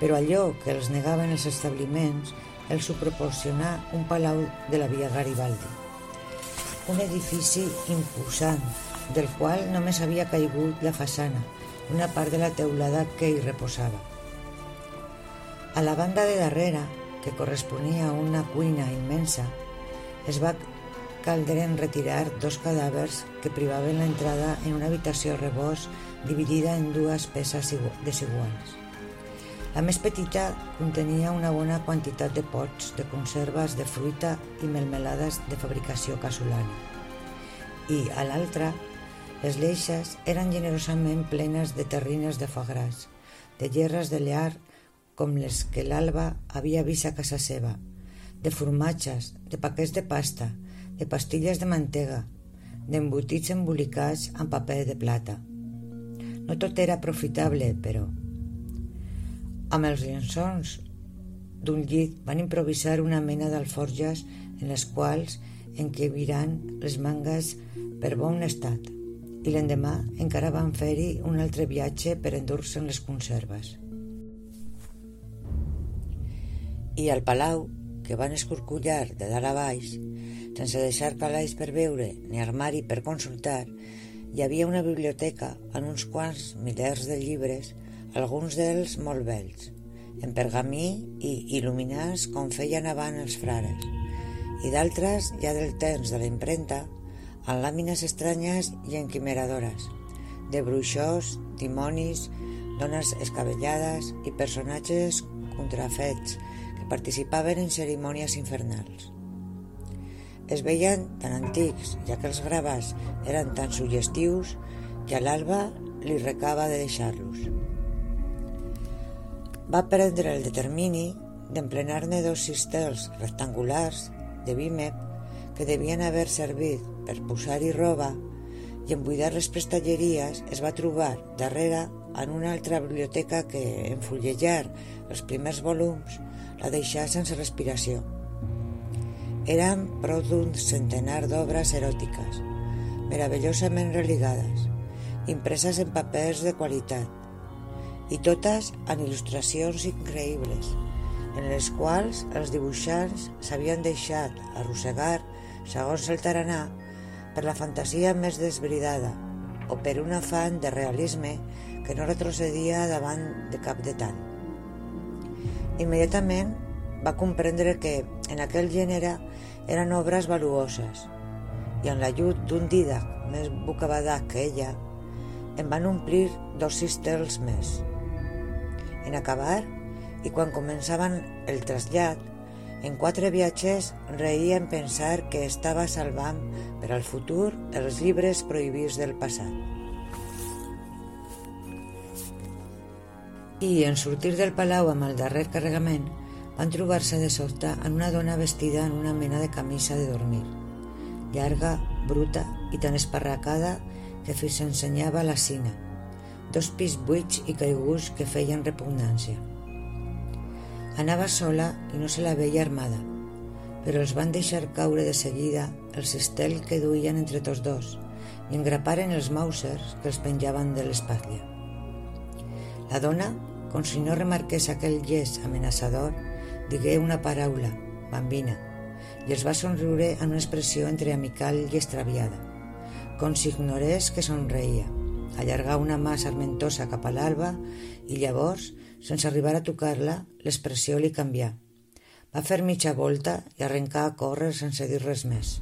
Però allò que els negaven els establiments els ho proporcionà un palau de la via Garibaldi. Un edifici imposant del qual només havia caigut la façana, una part de la teulada que hi reposava. A la banda de darrere, que corresponia a una cuina immensa, es va caldre en retirar dos cadàvers que privaven l'entrada en una habitació rebost dividida en dues peces desiguals. La més petita contenia una bona quantitat de pots de conserves de fruita i melmelades de fabricació casolana. I a l'altra les leixes eren generosament plenes de terrines de foie gras, de gerres de llear com les que l'Alba havia vist a casa seva, de formatges, de paquets de pasta, de pastilles de mantega, d'embotits embolicats amb paper de plata. No tot era profitable, però. Amb els llençons d'un llit van improvisar una mena d'alforges en les quals enqueviran les mangas per bon estat i l'endemà encara van fer-hi un altre viatge per endur-se'n les conserves. I al palau, que van escorcollar de dalt a baix, sense deixar calaix per veure ni armari per consultar, hi havia una biblioteca amb uns quants milers de llibres, alguns d'ells molt vells, en pergamí i il·luminats com feien avant els frares, i d'altres, ja del temps de la imprenta, amb làmines estranyes i enquimeradores, de bruixós, dimonis, dones escabellades i personatges contrafets que participaven en cerimònies infernals. Es veien tan antics, ja que els gravats eren tan suggestius que a l'alba li recava de deixar-los. Va prendre el determini d'emplenar-ne dos cistels rectangulars de bímep que devien haver servit per posar-hi roba i en buidar les prestatgeries es va trobar darrere en una altra biblioteca que, en fullejar els primers volums, la deixà sense respiració. Eren prou d'un centenar d'obres eròtiques, meravellosament religades, impreses en papers de qualitat, i totes en il·lustracions increïbles, en les quals els dibuixants s'havien deixat arrossegar segons el taranà, per la fantasia més desbridada o per un afany de realisme que no retrocedia davant de cap detall. Immediatament va comprendre que en aquell gènere eren obres valuoses i en l'ajut d'un dídac més bocabadac que ella en van omplir dos cistels més. En acabar, i quan començaven el trasllat, en quatre viatgers reien pensar que estava salvant per al futur els llibres prohibits del passat. I en sortir del palau amb el darrer carregament van trobar-se de sobte en una dona vestida en una mena de camisa de dormir, llarga, bruta i tan esparracada que fins ensenyava la cina, dos pis buits i caiguts que feien repugnància. Anava sola i no se la veia armada, però els van deixar caure de seguida el cistell que duien entre tots dos i engraparen els mausers que els penjaven de l'espatlla. La dona, com si no remarqués aquell gest amenaçador, digué una paraula, bambina, i els va somriure en una expressió entre amical i extraviada, com si ignorés que somreia, allargar una mà sarmentosa cap a l'alba i llavors sense arribar a tocar-la, l'expressió li canvià. Va fer mitja volta i arrencar a córrer sense dir res més.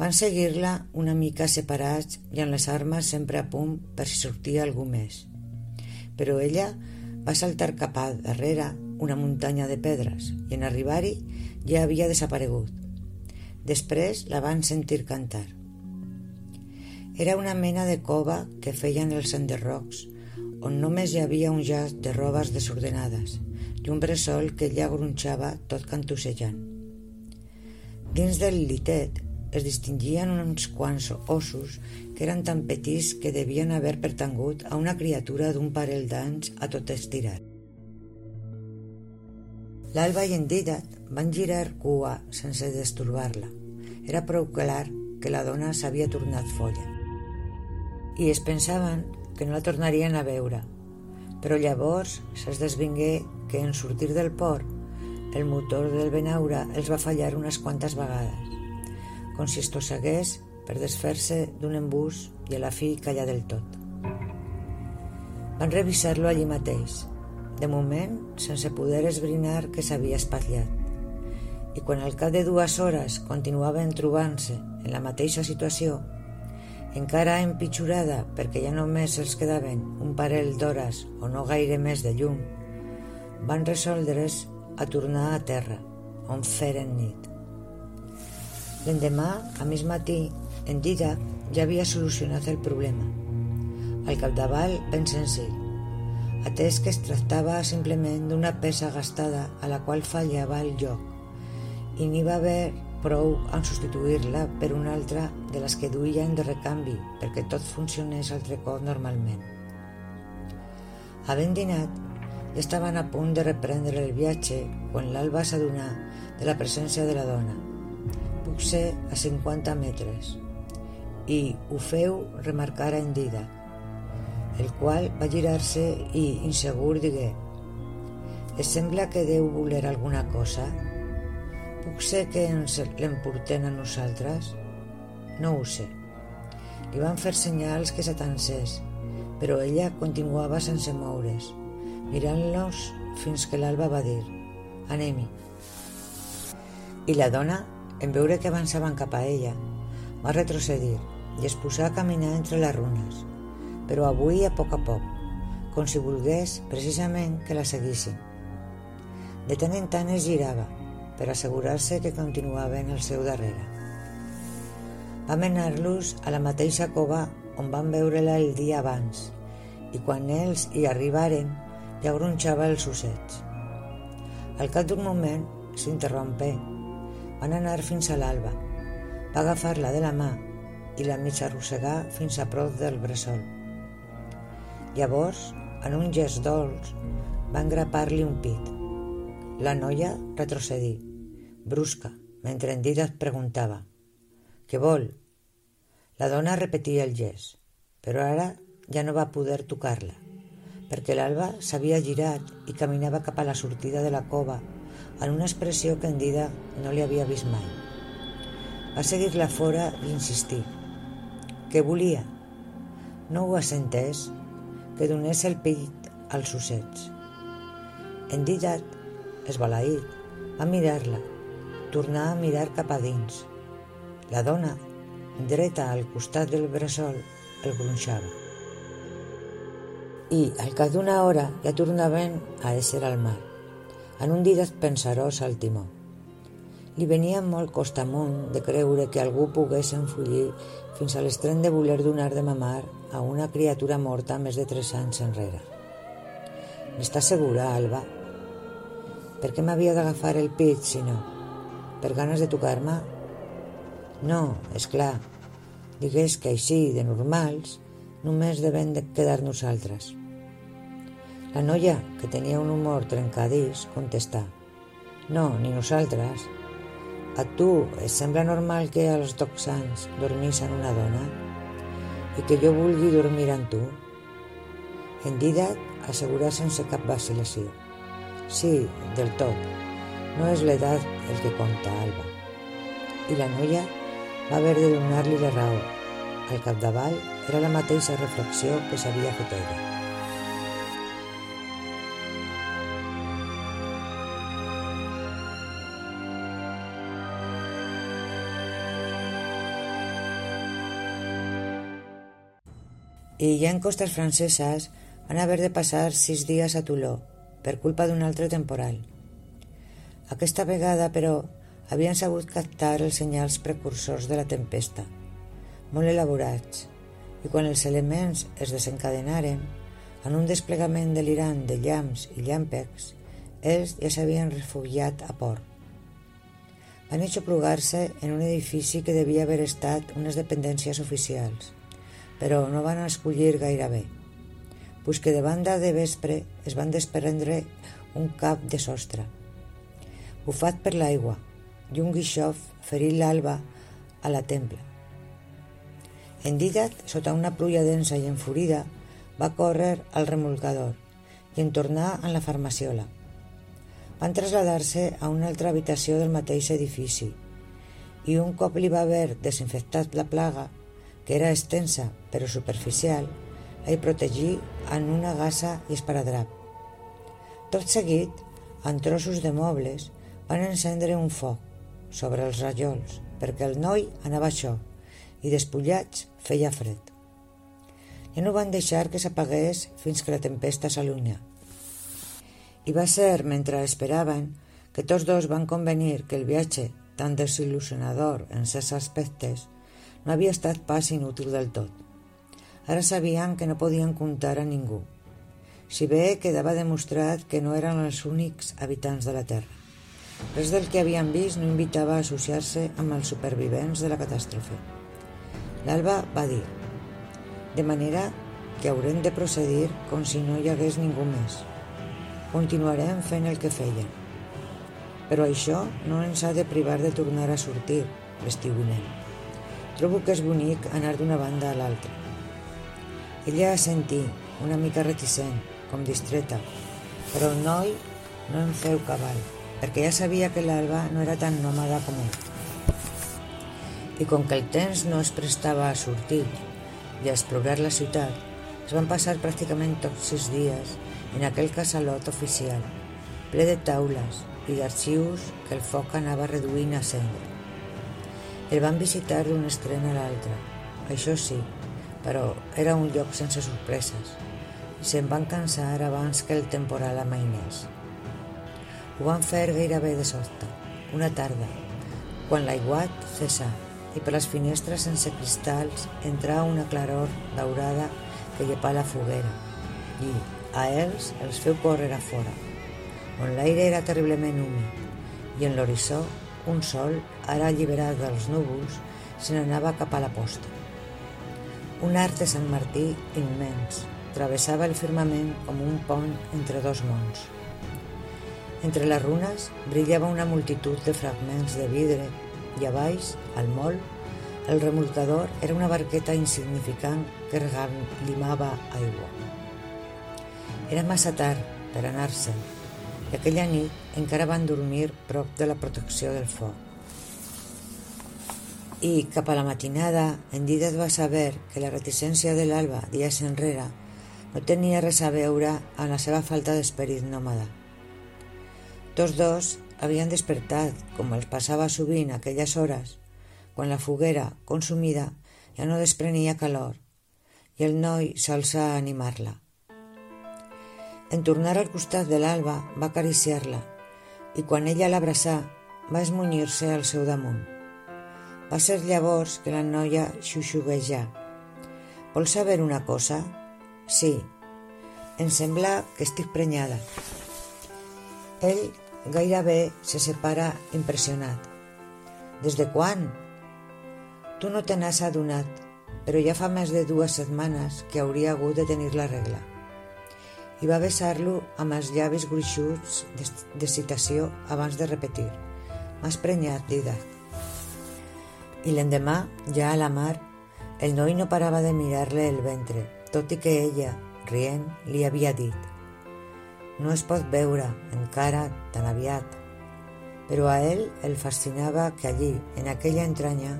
Van seguir-la una mica separats i amb les armes sempre a punt per si sortia algú més. Però ella va saltar cap a darrere una muntanya de pedres i en arribar-hi ja havia desaparegut. Després la van sentir cantar. Era una mena de cova que feien els enderrocs, on només hi havia un llaç de robes desordenades i un bressol que ella gronxava tot cantussejant. Dins del litet es distingien uns quants ossos que eren tan petits que devien haver pertangut a una criatura d'un parell d'anys a tot estirat. L'Alba i en Didac van girar cua sense destorbar-la. Era prou clar que la dona s'havia tornat folla. I es pensaven que no la tornarien a veure. Però llavors se'ls desvingué que en sortir del port el motor del Benaura els va fallar unes quantes vegades, com si estossegués per desfer-se d'un embús i a la fi callar del tot. Van revisar-lo allí mateix, de moment sense poder esbrinar que s'havia espatllat. I quan al cap de dues hores continuaven trobant-se en la mateixa situació, encara empitjorada perquè ja només els quedaven un parell d'hores o no gaire més de llum, van resoldre's a tornar a terra, on feren nit. L'endemà, a mig matí, en Dida ja havia solucionat el problema. Al capdavall, ben senzill atès que es tractava simplement d'una peça gastada a la qual fallava el lloc i n'hi va haver prou en substituir-la per una altra de les que duien de recanvi perquè tot funcionés altre cop normalment. Havent dinat, ja estaven a punt de reprendre el viatge quan l'Alba s'adonà de la presència de la dona. Puc ser a 50 metres i ho feu remarcar a Didac el qual va girar-se i, insegur, digué «Es sembla que Déu voler alguna cosa? Puc ser que ens l'emporten a nosaltres? No ho sé». Li van fer senyals que s'atansés, però ella continuava sense moure's, mirant-los fins que l'alba va dir «Anem-hi». I la dona, en veure que avançaven cap a ella, va retrocedir i es posà a caminar entre les runes però avui a poc a poc, com si volgués precisament que la seguissin. De tant en tant es girava, per assegurar-se que continuaven al seu darrere. Va menar-los a la mateixa cova on van veure-la el dia abans, i quan ells hi arribaren ja gronxava els ossets. Al cap d'un moment s'interrompé. Van anar fins a l'alba. Va agafar-la de la mà i la mig arrossegar fins a prop del bressol. Llavors, en un gest dolç, van grapar-li un pit. La noia retrocedí, brusca, mentre en Dida preguntava «Què vol?» La dona repetia el gest, però ara ja no va poder tocar-la, perquè l'alba s'havia girat i caminava cap a la sortida de la cova en una expressió que en Dida no li havia vist mai. Va seguir-la fora i insistir. Què volia? No ho has entès? Que donés el pit als ossets. En Didat, esbalaït, va mirar-la, tornar a mirar cap a dins. La dona, dreta al costat del bressol, el gronxava. I, al cap d'una hora, ja tornaven a ésser al mar, en un Didat pensarós al timó. Li venia molt costa amunt de creure que algú pogués enfullir fins a l'extrem de voler donar de mamar a una criatura morta més de tres anys enrere. N'estàs segura, Alba? Per què m'havia d'agafar el pit, si no? Per ganes de tocar-me? No, és clar. Digués que així, de normals, només devem de quedar nosaltres. La noia, que tenia un humor trencadís, contestà. No, ni nosaltres. A tu et sembla normal que als toxans dormís en una dona i que jo vulgui dormir amb tu? En Didac assegurà sense cap vacilació. Sí, del tot. No és l'edat el que compta, Alba. I la noia va haver de donar-li la raó. Al capdavall era la mateixa reflexió que s'havia fet ella. I ja en costes franceses van haver de passar sis dies a Toló per culpa d'un altre temporal. Aquesta vegada, però, havien sabut captar els senyals precursors de la tempesta, molt elaborats, i quan els elements es desencadenaren, en un desplegament delirant de llamps i llàmpecs, ells ja s'havien refugiat a port. Van aixoplugar-se en un edifici que devia haver estat unes dependències oficials, però no van escollir gaire bé, pues que de banda de vespre es van desprendre un cap de sostre, bufat per l'aigua, i un guixof ferit l'alba a la templa. En Didat, sota una pluja densa i enfurida, va córrer al remolcador i en tornar a la farmaciola. Van traslladar-se a una altra habitació del mateix edifici i un cop li va haver desinfectat la plaga, que era extensa però superficial, la hi protegí en una gassa i esparadrap. Tot seguit, en trossos de mobles, van encendre un foc sobre els rajols perquè el noi anava això i despullats feia fred. Ja no van deixar que s'apagués fins que la tempesta s'allunya. I va ser mentre esperaven que tots dos van convenir que el viatge, tan desil·lusionador en certs aspectes, no havia estat pas inútil del tot. Ara sabien que no podien comptar a ningú, si bé quedava demostrat que no eren els únics habitants de la Terra. Res del que havien vist no invitava a associar-se amb els supervivents de la catàstrofe. L'Alba va dir de manera que haurem de procedir com si no hi hagués ningú més. Continuarem fent el que feien. Però això no ens ha de privar de tornar a sortir l'estiu vinent. Trobo que és bonic anar d'una banda a l'altra. Ella assentí, una mica reticent, com distreta, però el noi no en feu cavall perquè ja sabia que l'Alba no era tan nòmada com ell. I com que el temps no es prestava a sortir i a explorar la ciutat, es van passar pràcticament tots sis dies en aquell casalot oficial, ple de taules i d'arxius que el foc anava reduint a cendra. El van visitar d'un estrena a l'altre, això sí, però era un lloc sense sorpreses, i se'n van cansar abans que el temporal amainés. Ho van fer gairebé de sobte, una tarda, quan l'aiguat cessà i per les finestres sense cristalls entrà una claror daurada que llepà la foguera i, a ells, els feu córrer a fora, on l'aire era terriblement húmid i en l'horitzó un sol, ara alliberat dels núvols, se n'anava cap a la posta. Un arc de Sant Martí immens travessava el firmament com un pont entre dos mons. Entre les runes brillava una multitud de fragments de vidre i a baix, al mol, el remolcador era una barqueta insignificant que regalimava aigua. Era massa tard per anar-se'n i aquella nit encara van dormir prop de la protecció del foc. I cap a la matinada, en Didac va saber que la reticència de l'alba dies enrere no tenia res a veure amb la seva falta d'esperit nòmada. Tots dos havien despertat, com els passava sovint aquelles hores, quan la foguera, consumida, ja no desprenia calor, i el noi s'alça a animar-la. En tornar al costat de l'alba va acariciar-la i quan ella l'abraçà va esmunyir-se al seu damunt. Va ser llavors que la noia xuxuguejà. Vols saber una cosa? Sí. Em sembla que estic prenyada. Ell Gairebé se separa impressionat. Des de quan? Tu no te n'has adonat, però ja fa més de dues setmanes que hauria hagut de tenir la regla. I va besar-lo amb els llavis gruixuts d'excitació abans de repetir. M'has prenyat, Didac. I l'endemà, ja a la mar, el noi no parava de mirar-li el ventre, tot i que ella, rient, li havia dit no es pot veure encara tan aviat, però a ell el fascinava que allí, en aquella entranya,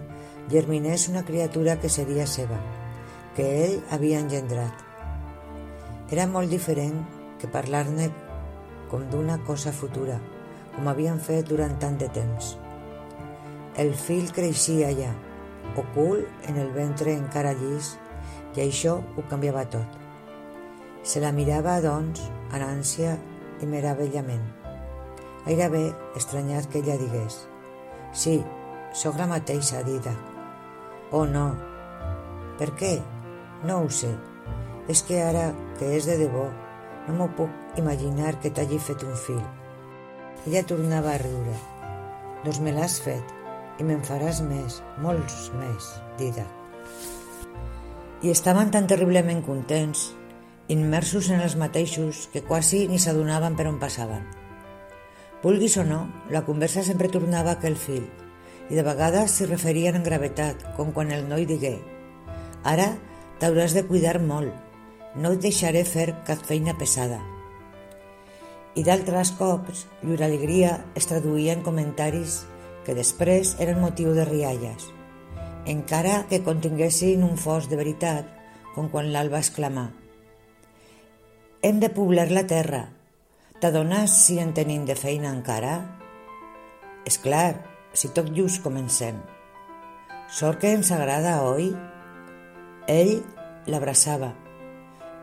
germinés una criatura que seria seva, que ell havia engendrat. Era molt diferent que parlar-ne com d'una cosa futura, com havien fet durant tant de temps. El fill creixia allà, ocult en el ventre encara llis, i això ho canviava tot. Se la mirava, doncs, amb ànsia i meravellament. Gairebé estranyat que ella digués «Sí, sóc la mateixa, Dida». «Oh, no». «Per què?» «No ho sé. És que ara que és de debò, no m'ho puc imaginar que t'hagi fet un fill». Ella tornava a riure. «Doncs me l'has fet, i me'n faràs més, molts més, Dida». I estaven tan terriblement contents, immersos en els mateixos, que quasi ni s'adonaven per on passaven. Vulguis o no, la conversa sempre tornava a aquell fill, i de vegades s'hi referien en gravetat, com quan el noi digué «Ara t'hauràs de cuidar molt, no et deixaré fer cap feina pesada». I d'altres cops, llur alegria es traduïa en comentaris que després eren motiu de rialles, encara que continguessin un fos de veritat, com quan l'alba exclamà «Hem de poblar la terra. T'adones si en tenim de feina encara?» «És clar, si tot just comencem. Sort que ens agrada, oi?» Ell l'abraçava.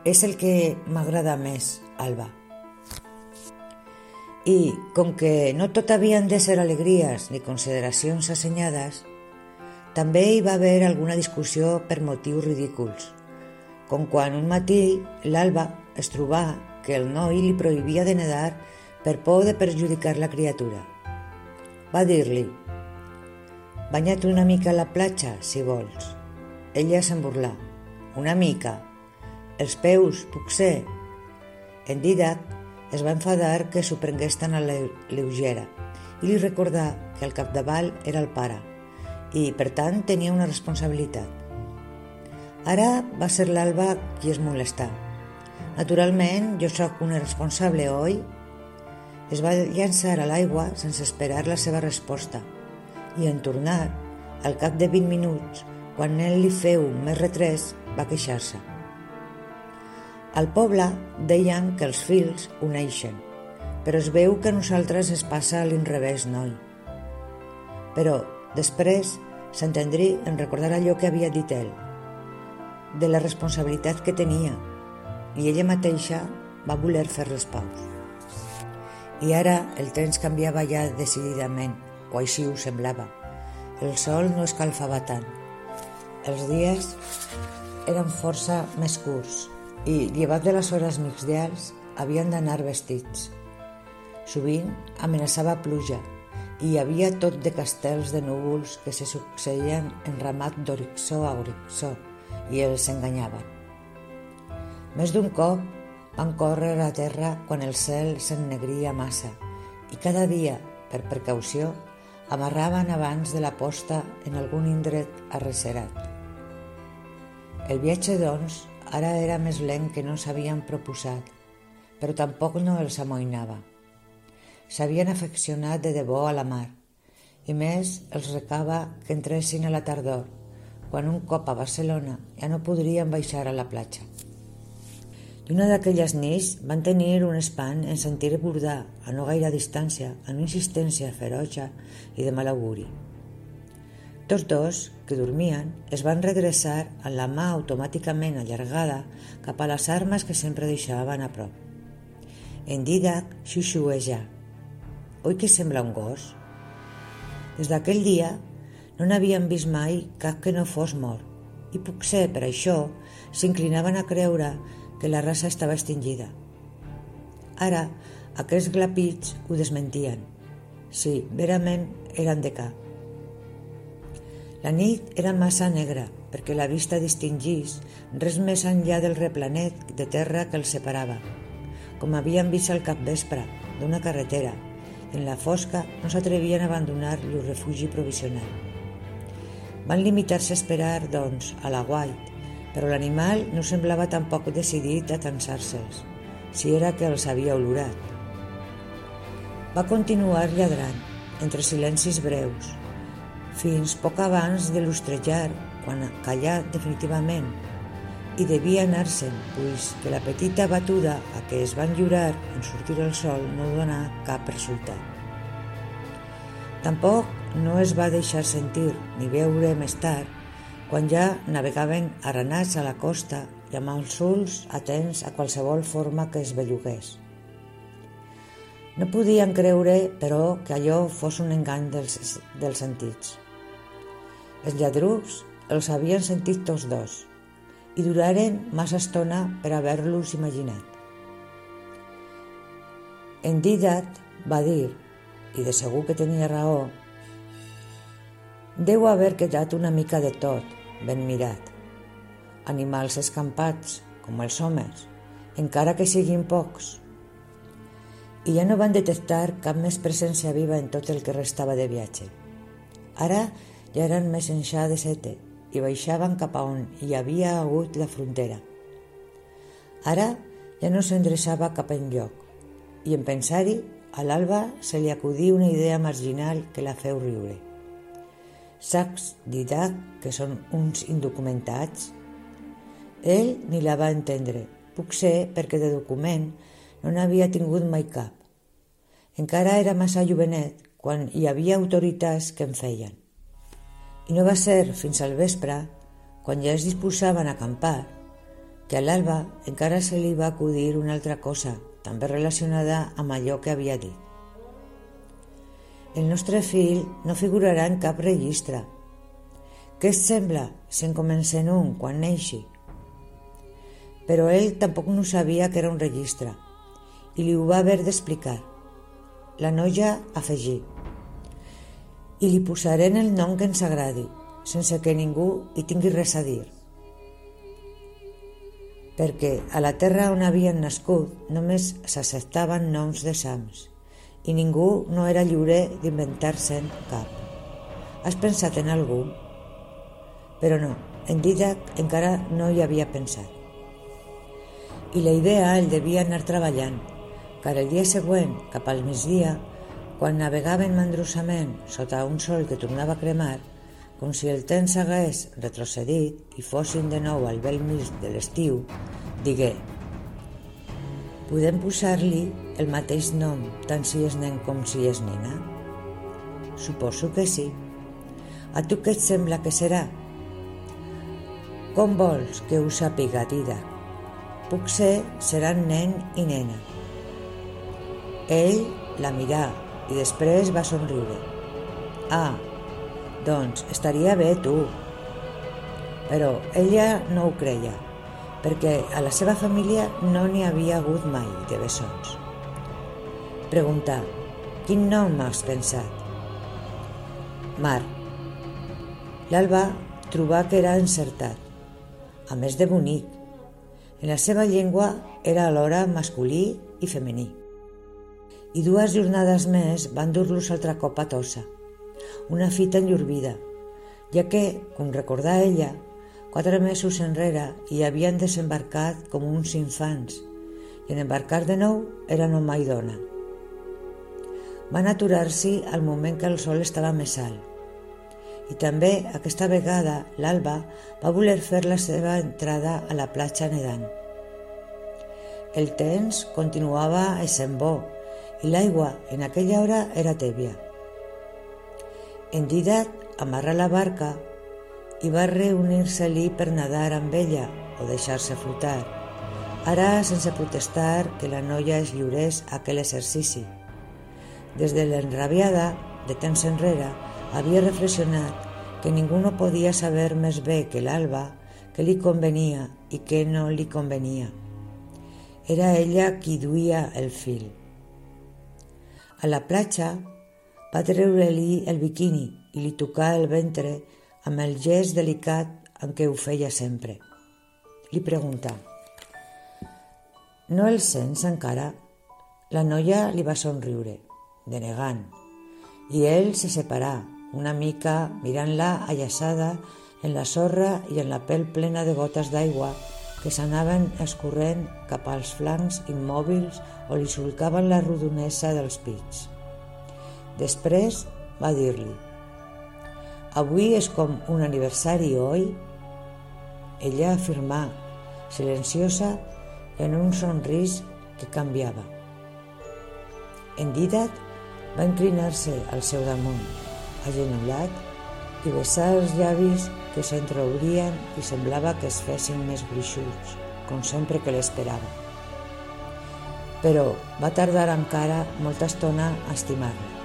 «És el que m'agrada més, Alba». I, com que no tot havien de ser alegries ni consideracions assenyades, també hi va haver alguna discussió per motius ridículs, com quan un matí l'Alba es trobà que el noi li prohibia de nedar per por de perjudicar la criatura. Va dir-li «Banya't una mica a la platja, si vols». Ella se'n burlà. «Una mica. Els peus, puc ser». En Didac es va enfadar que s'ho prengués tan a la lleugera i li recordà que al capdavall era el pare i, per tant, tenia una responsabilitat. Ara va ser l'Alba qui es molestà. Naturalment, jo sóc una responsable, oi? Es va llançar a l'aigua sense esperar la seva resposta i en tornar, al cap de 20 minuts, quan ell li feu més retrés, va queixar-se. Al poble deien que els fils uneixen, però es veu que nosaltres es passa a l'inrevés, noi. Però Després s'entendrí en recordar allò que havia dit ell, de la responsabilitat que tenia, i ella mateixa va voler fer les paus. I ara el temps canviava ja decididament, o així ho semblava. El sol no escalfava tant. Els dies eren força més curts i, llevat de les hores migdials, havien d'anar vestits. Sovint amenaçava pluja hi havia tot de castels de núvols que se succeïen en ramat d'oritzó a oritzó i els enganyaven. Més d'un cop van córrer a terra quan el cel s'ennegria massa i cada dia, per precaució, amarraven abans de la posta en algun indret arrecerat. El viatge, doncs, ara era més lent que no s'havien proposat, però tampoc no els amoïnava s'havien afeccionat de debò a la mar, i més els recava que entressin a la tardor, quan un cop a Barcelona ja no podrien baixar a la platja. D'una d'aquelles nits van tenir un espant en sentir bordar a no gaire distància una insistència feroja i de mal auguri. Tots dos, que dormien, es van regressar amb la mà automàticament allargada cap a les armes que sempre deixaven a prop. En Didac xuxueja Oi que sembla un gos? Des d'aquell dia no n'havien vist mai cap que no fos mort i potser per això s'inclinaven a creure que la raça estava extingida. Ara, aquests glapits ho desmentien. Sí, verament eren de cap. La nit era massa negra perquè la vista distingís res més enllà del replanet de terra que els separava, com havien vist al capvespre d'una carretera en la fosca no s'atrevien a abandonar el refugi provisional. Van limitar-se a esperar, doncs, a la guait, però l'animal no semblava tampoc decidit a tensar-se'ls, si era que els havia olorat. Va continuar lladrant, entre silencis breus, fins poc abans de l'ostrejar, quan callà definitivament i devia anar-se'n, pues que la petita batuda a què es van lliurar en sortir el sol no donà cap resultat. Tampoc no es va deixar sentir ni veure més tard quan ja navegaven arenats a la costa i amb els ulls atents a qualsevol forma que es bellugués. No podien creure, però, que allò fos un engany dels, dels sentits. Els lladrucs els havien sentit tots dos i duraren massa estona per haver-los imaginat. En Didat va dir, i de segur que tenia raó, deu haver quedat una mica de tot, ben mirat. Animals escampats, com els homes, encara que siguin pocs. I ja no van detectar cap més presència viva en tot el que restava de viatge. Ara ja eren més enxà de sete i baixaven cap a on hi havia hagut la frontera. Ara ja no s'endreçava cap enlloc i en pensar-hi, a l'alba se li acudí una idea marginal que la feu riure. Saps, Didac, que són uns indocumentats? Ell ni la va entendre, puc ser perquè de document no n'havia tingut mai cap. Encara era massa jovenet quan hi havia autoritats que en feien. I no va ser fins al vespre, quan ja es disposaven a acampar, que a l'alba encara se li va acudir una altra cosa, també relacionada amb allò que havia dit. El nostre fill no figurarà en cap registre. Què et sembla si en comencen un quan neixi? Però ell tampoc no sabia que era un registre i li ho va haver d'explicar. La noia afegí i li posarem el nom que ens agradi, sense que ningú hi tingui res a dir. Perquè a la terra on havien nascut només s'acceptaven noms de sams i ningú no era lliure d'inventar-se'n cap. Has pensat en algú? Però no, en Didac encara no hi havia pensat. I la idea el devia anar treballant, car el dia següent, cap al migdia, quan navegaven mandrosament sota un sol que tornava a cremar, com si el temps hagués retrocedit i fossin de nou al bel mig de l'estiu, digué Podem posar-li el mateix nom tant si és nen com si és nena? Suposo que sí. A tu què et sembla que serà? Com vols que ho sàpiga, Dida? Puc ser seran nen i nena. Ell la mirà i després va somriure. Ah, doncs estaria bé tu. Però ella no ho creia perquè a la seva família no n'hi havia hagut mai de bessons. Preguntar, quin nom has pensat? Mar. L'Alba trobà que era encertat, a més de bonic. En la seva llengua era alhora masculí i femení. I dues jornades més van dur-los altra cop a Tossa, una fita en llur vida, ja que, com recordà ella, Quatre mesos enrere hi havien desembarcat com uns infants i en embarcar de nou eren home i dona. Van aturar-s'hi al moment que el sol estava més alt i també aquesta vegada l'Alba va voler fer la seva entrada a la platja nedant. El temps continuava essent bo i l'aigua en aquella hora era tèbia. En Didat amarra la barca i va reunir-se-li per nedar amb ella o deixar-se flotar, ara sense protestar que la noia es lliurés a aquell exercici. Des de l'enrabiada, de temps enrere, havia reflexionat que ningú no podia saber més bé que l'alba que li convenia i que no li convenia. Era ella qui duia el fil. A la platja va treure-li el biquini i li tocà el ventre amb el gest delicat en què ho feia sempre. Li pregunta «No el sents encara?» La noia li va somriure, denegant, i ell se separà una mica mirant-la allaçada en la sorra i en la pell plena de gotes d'aigua que s'anaven escorrent cap als flancs immòbils o li solcaven la rodonesa dels pits. Després va dir-li Avui és com un aniversari, oi? Ella afirmà, silenciosa, en un somrís que canviava. En Didat va inclinar-se al seu damunt, agenollat, i besar els llavis que s'introurien i semblava que es fessin més gruixuts, com sempre que l'esperava. Però va tardar encara molta estona a estimar-la.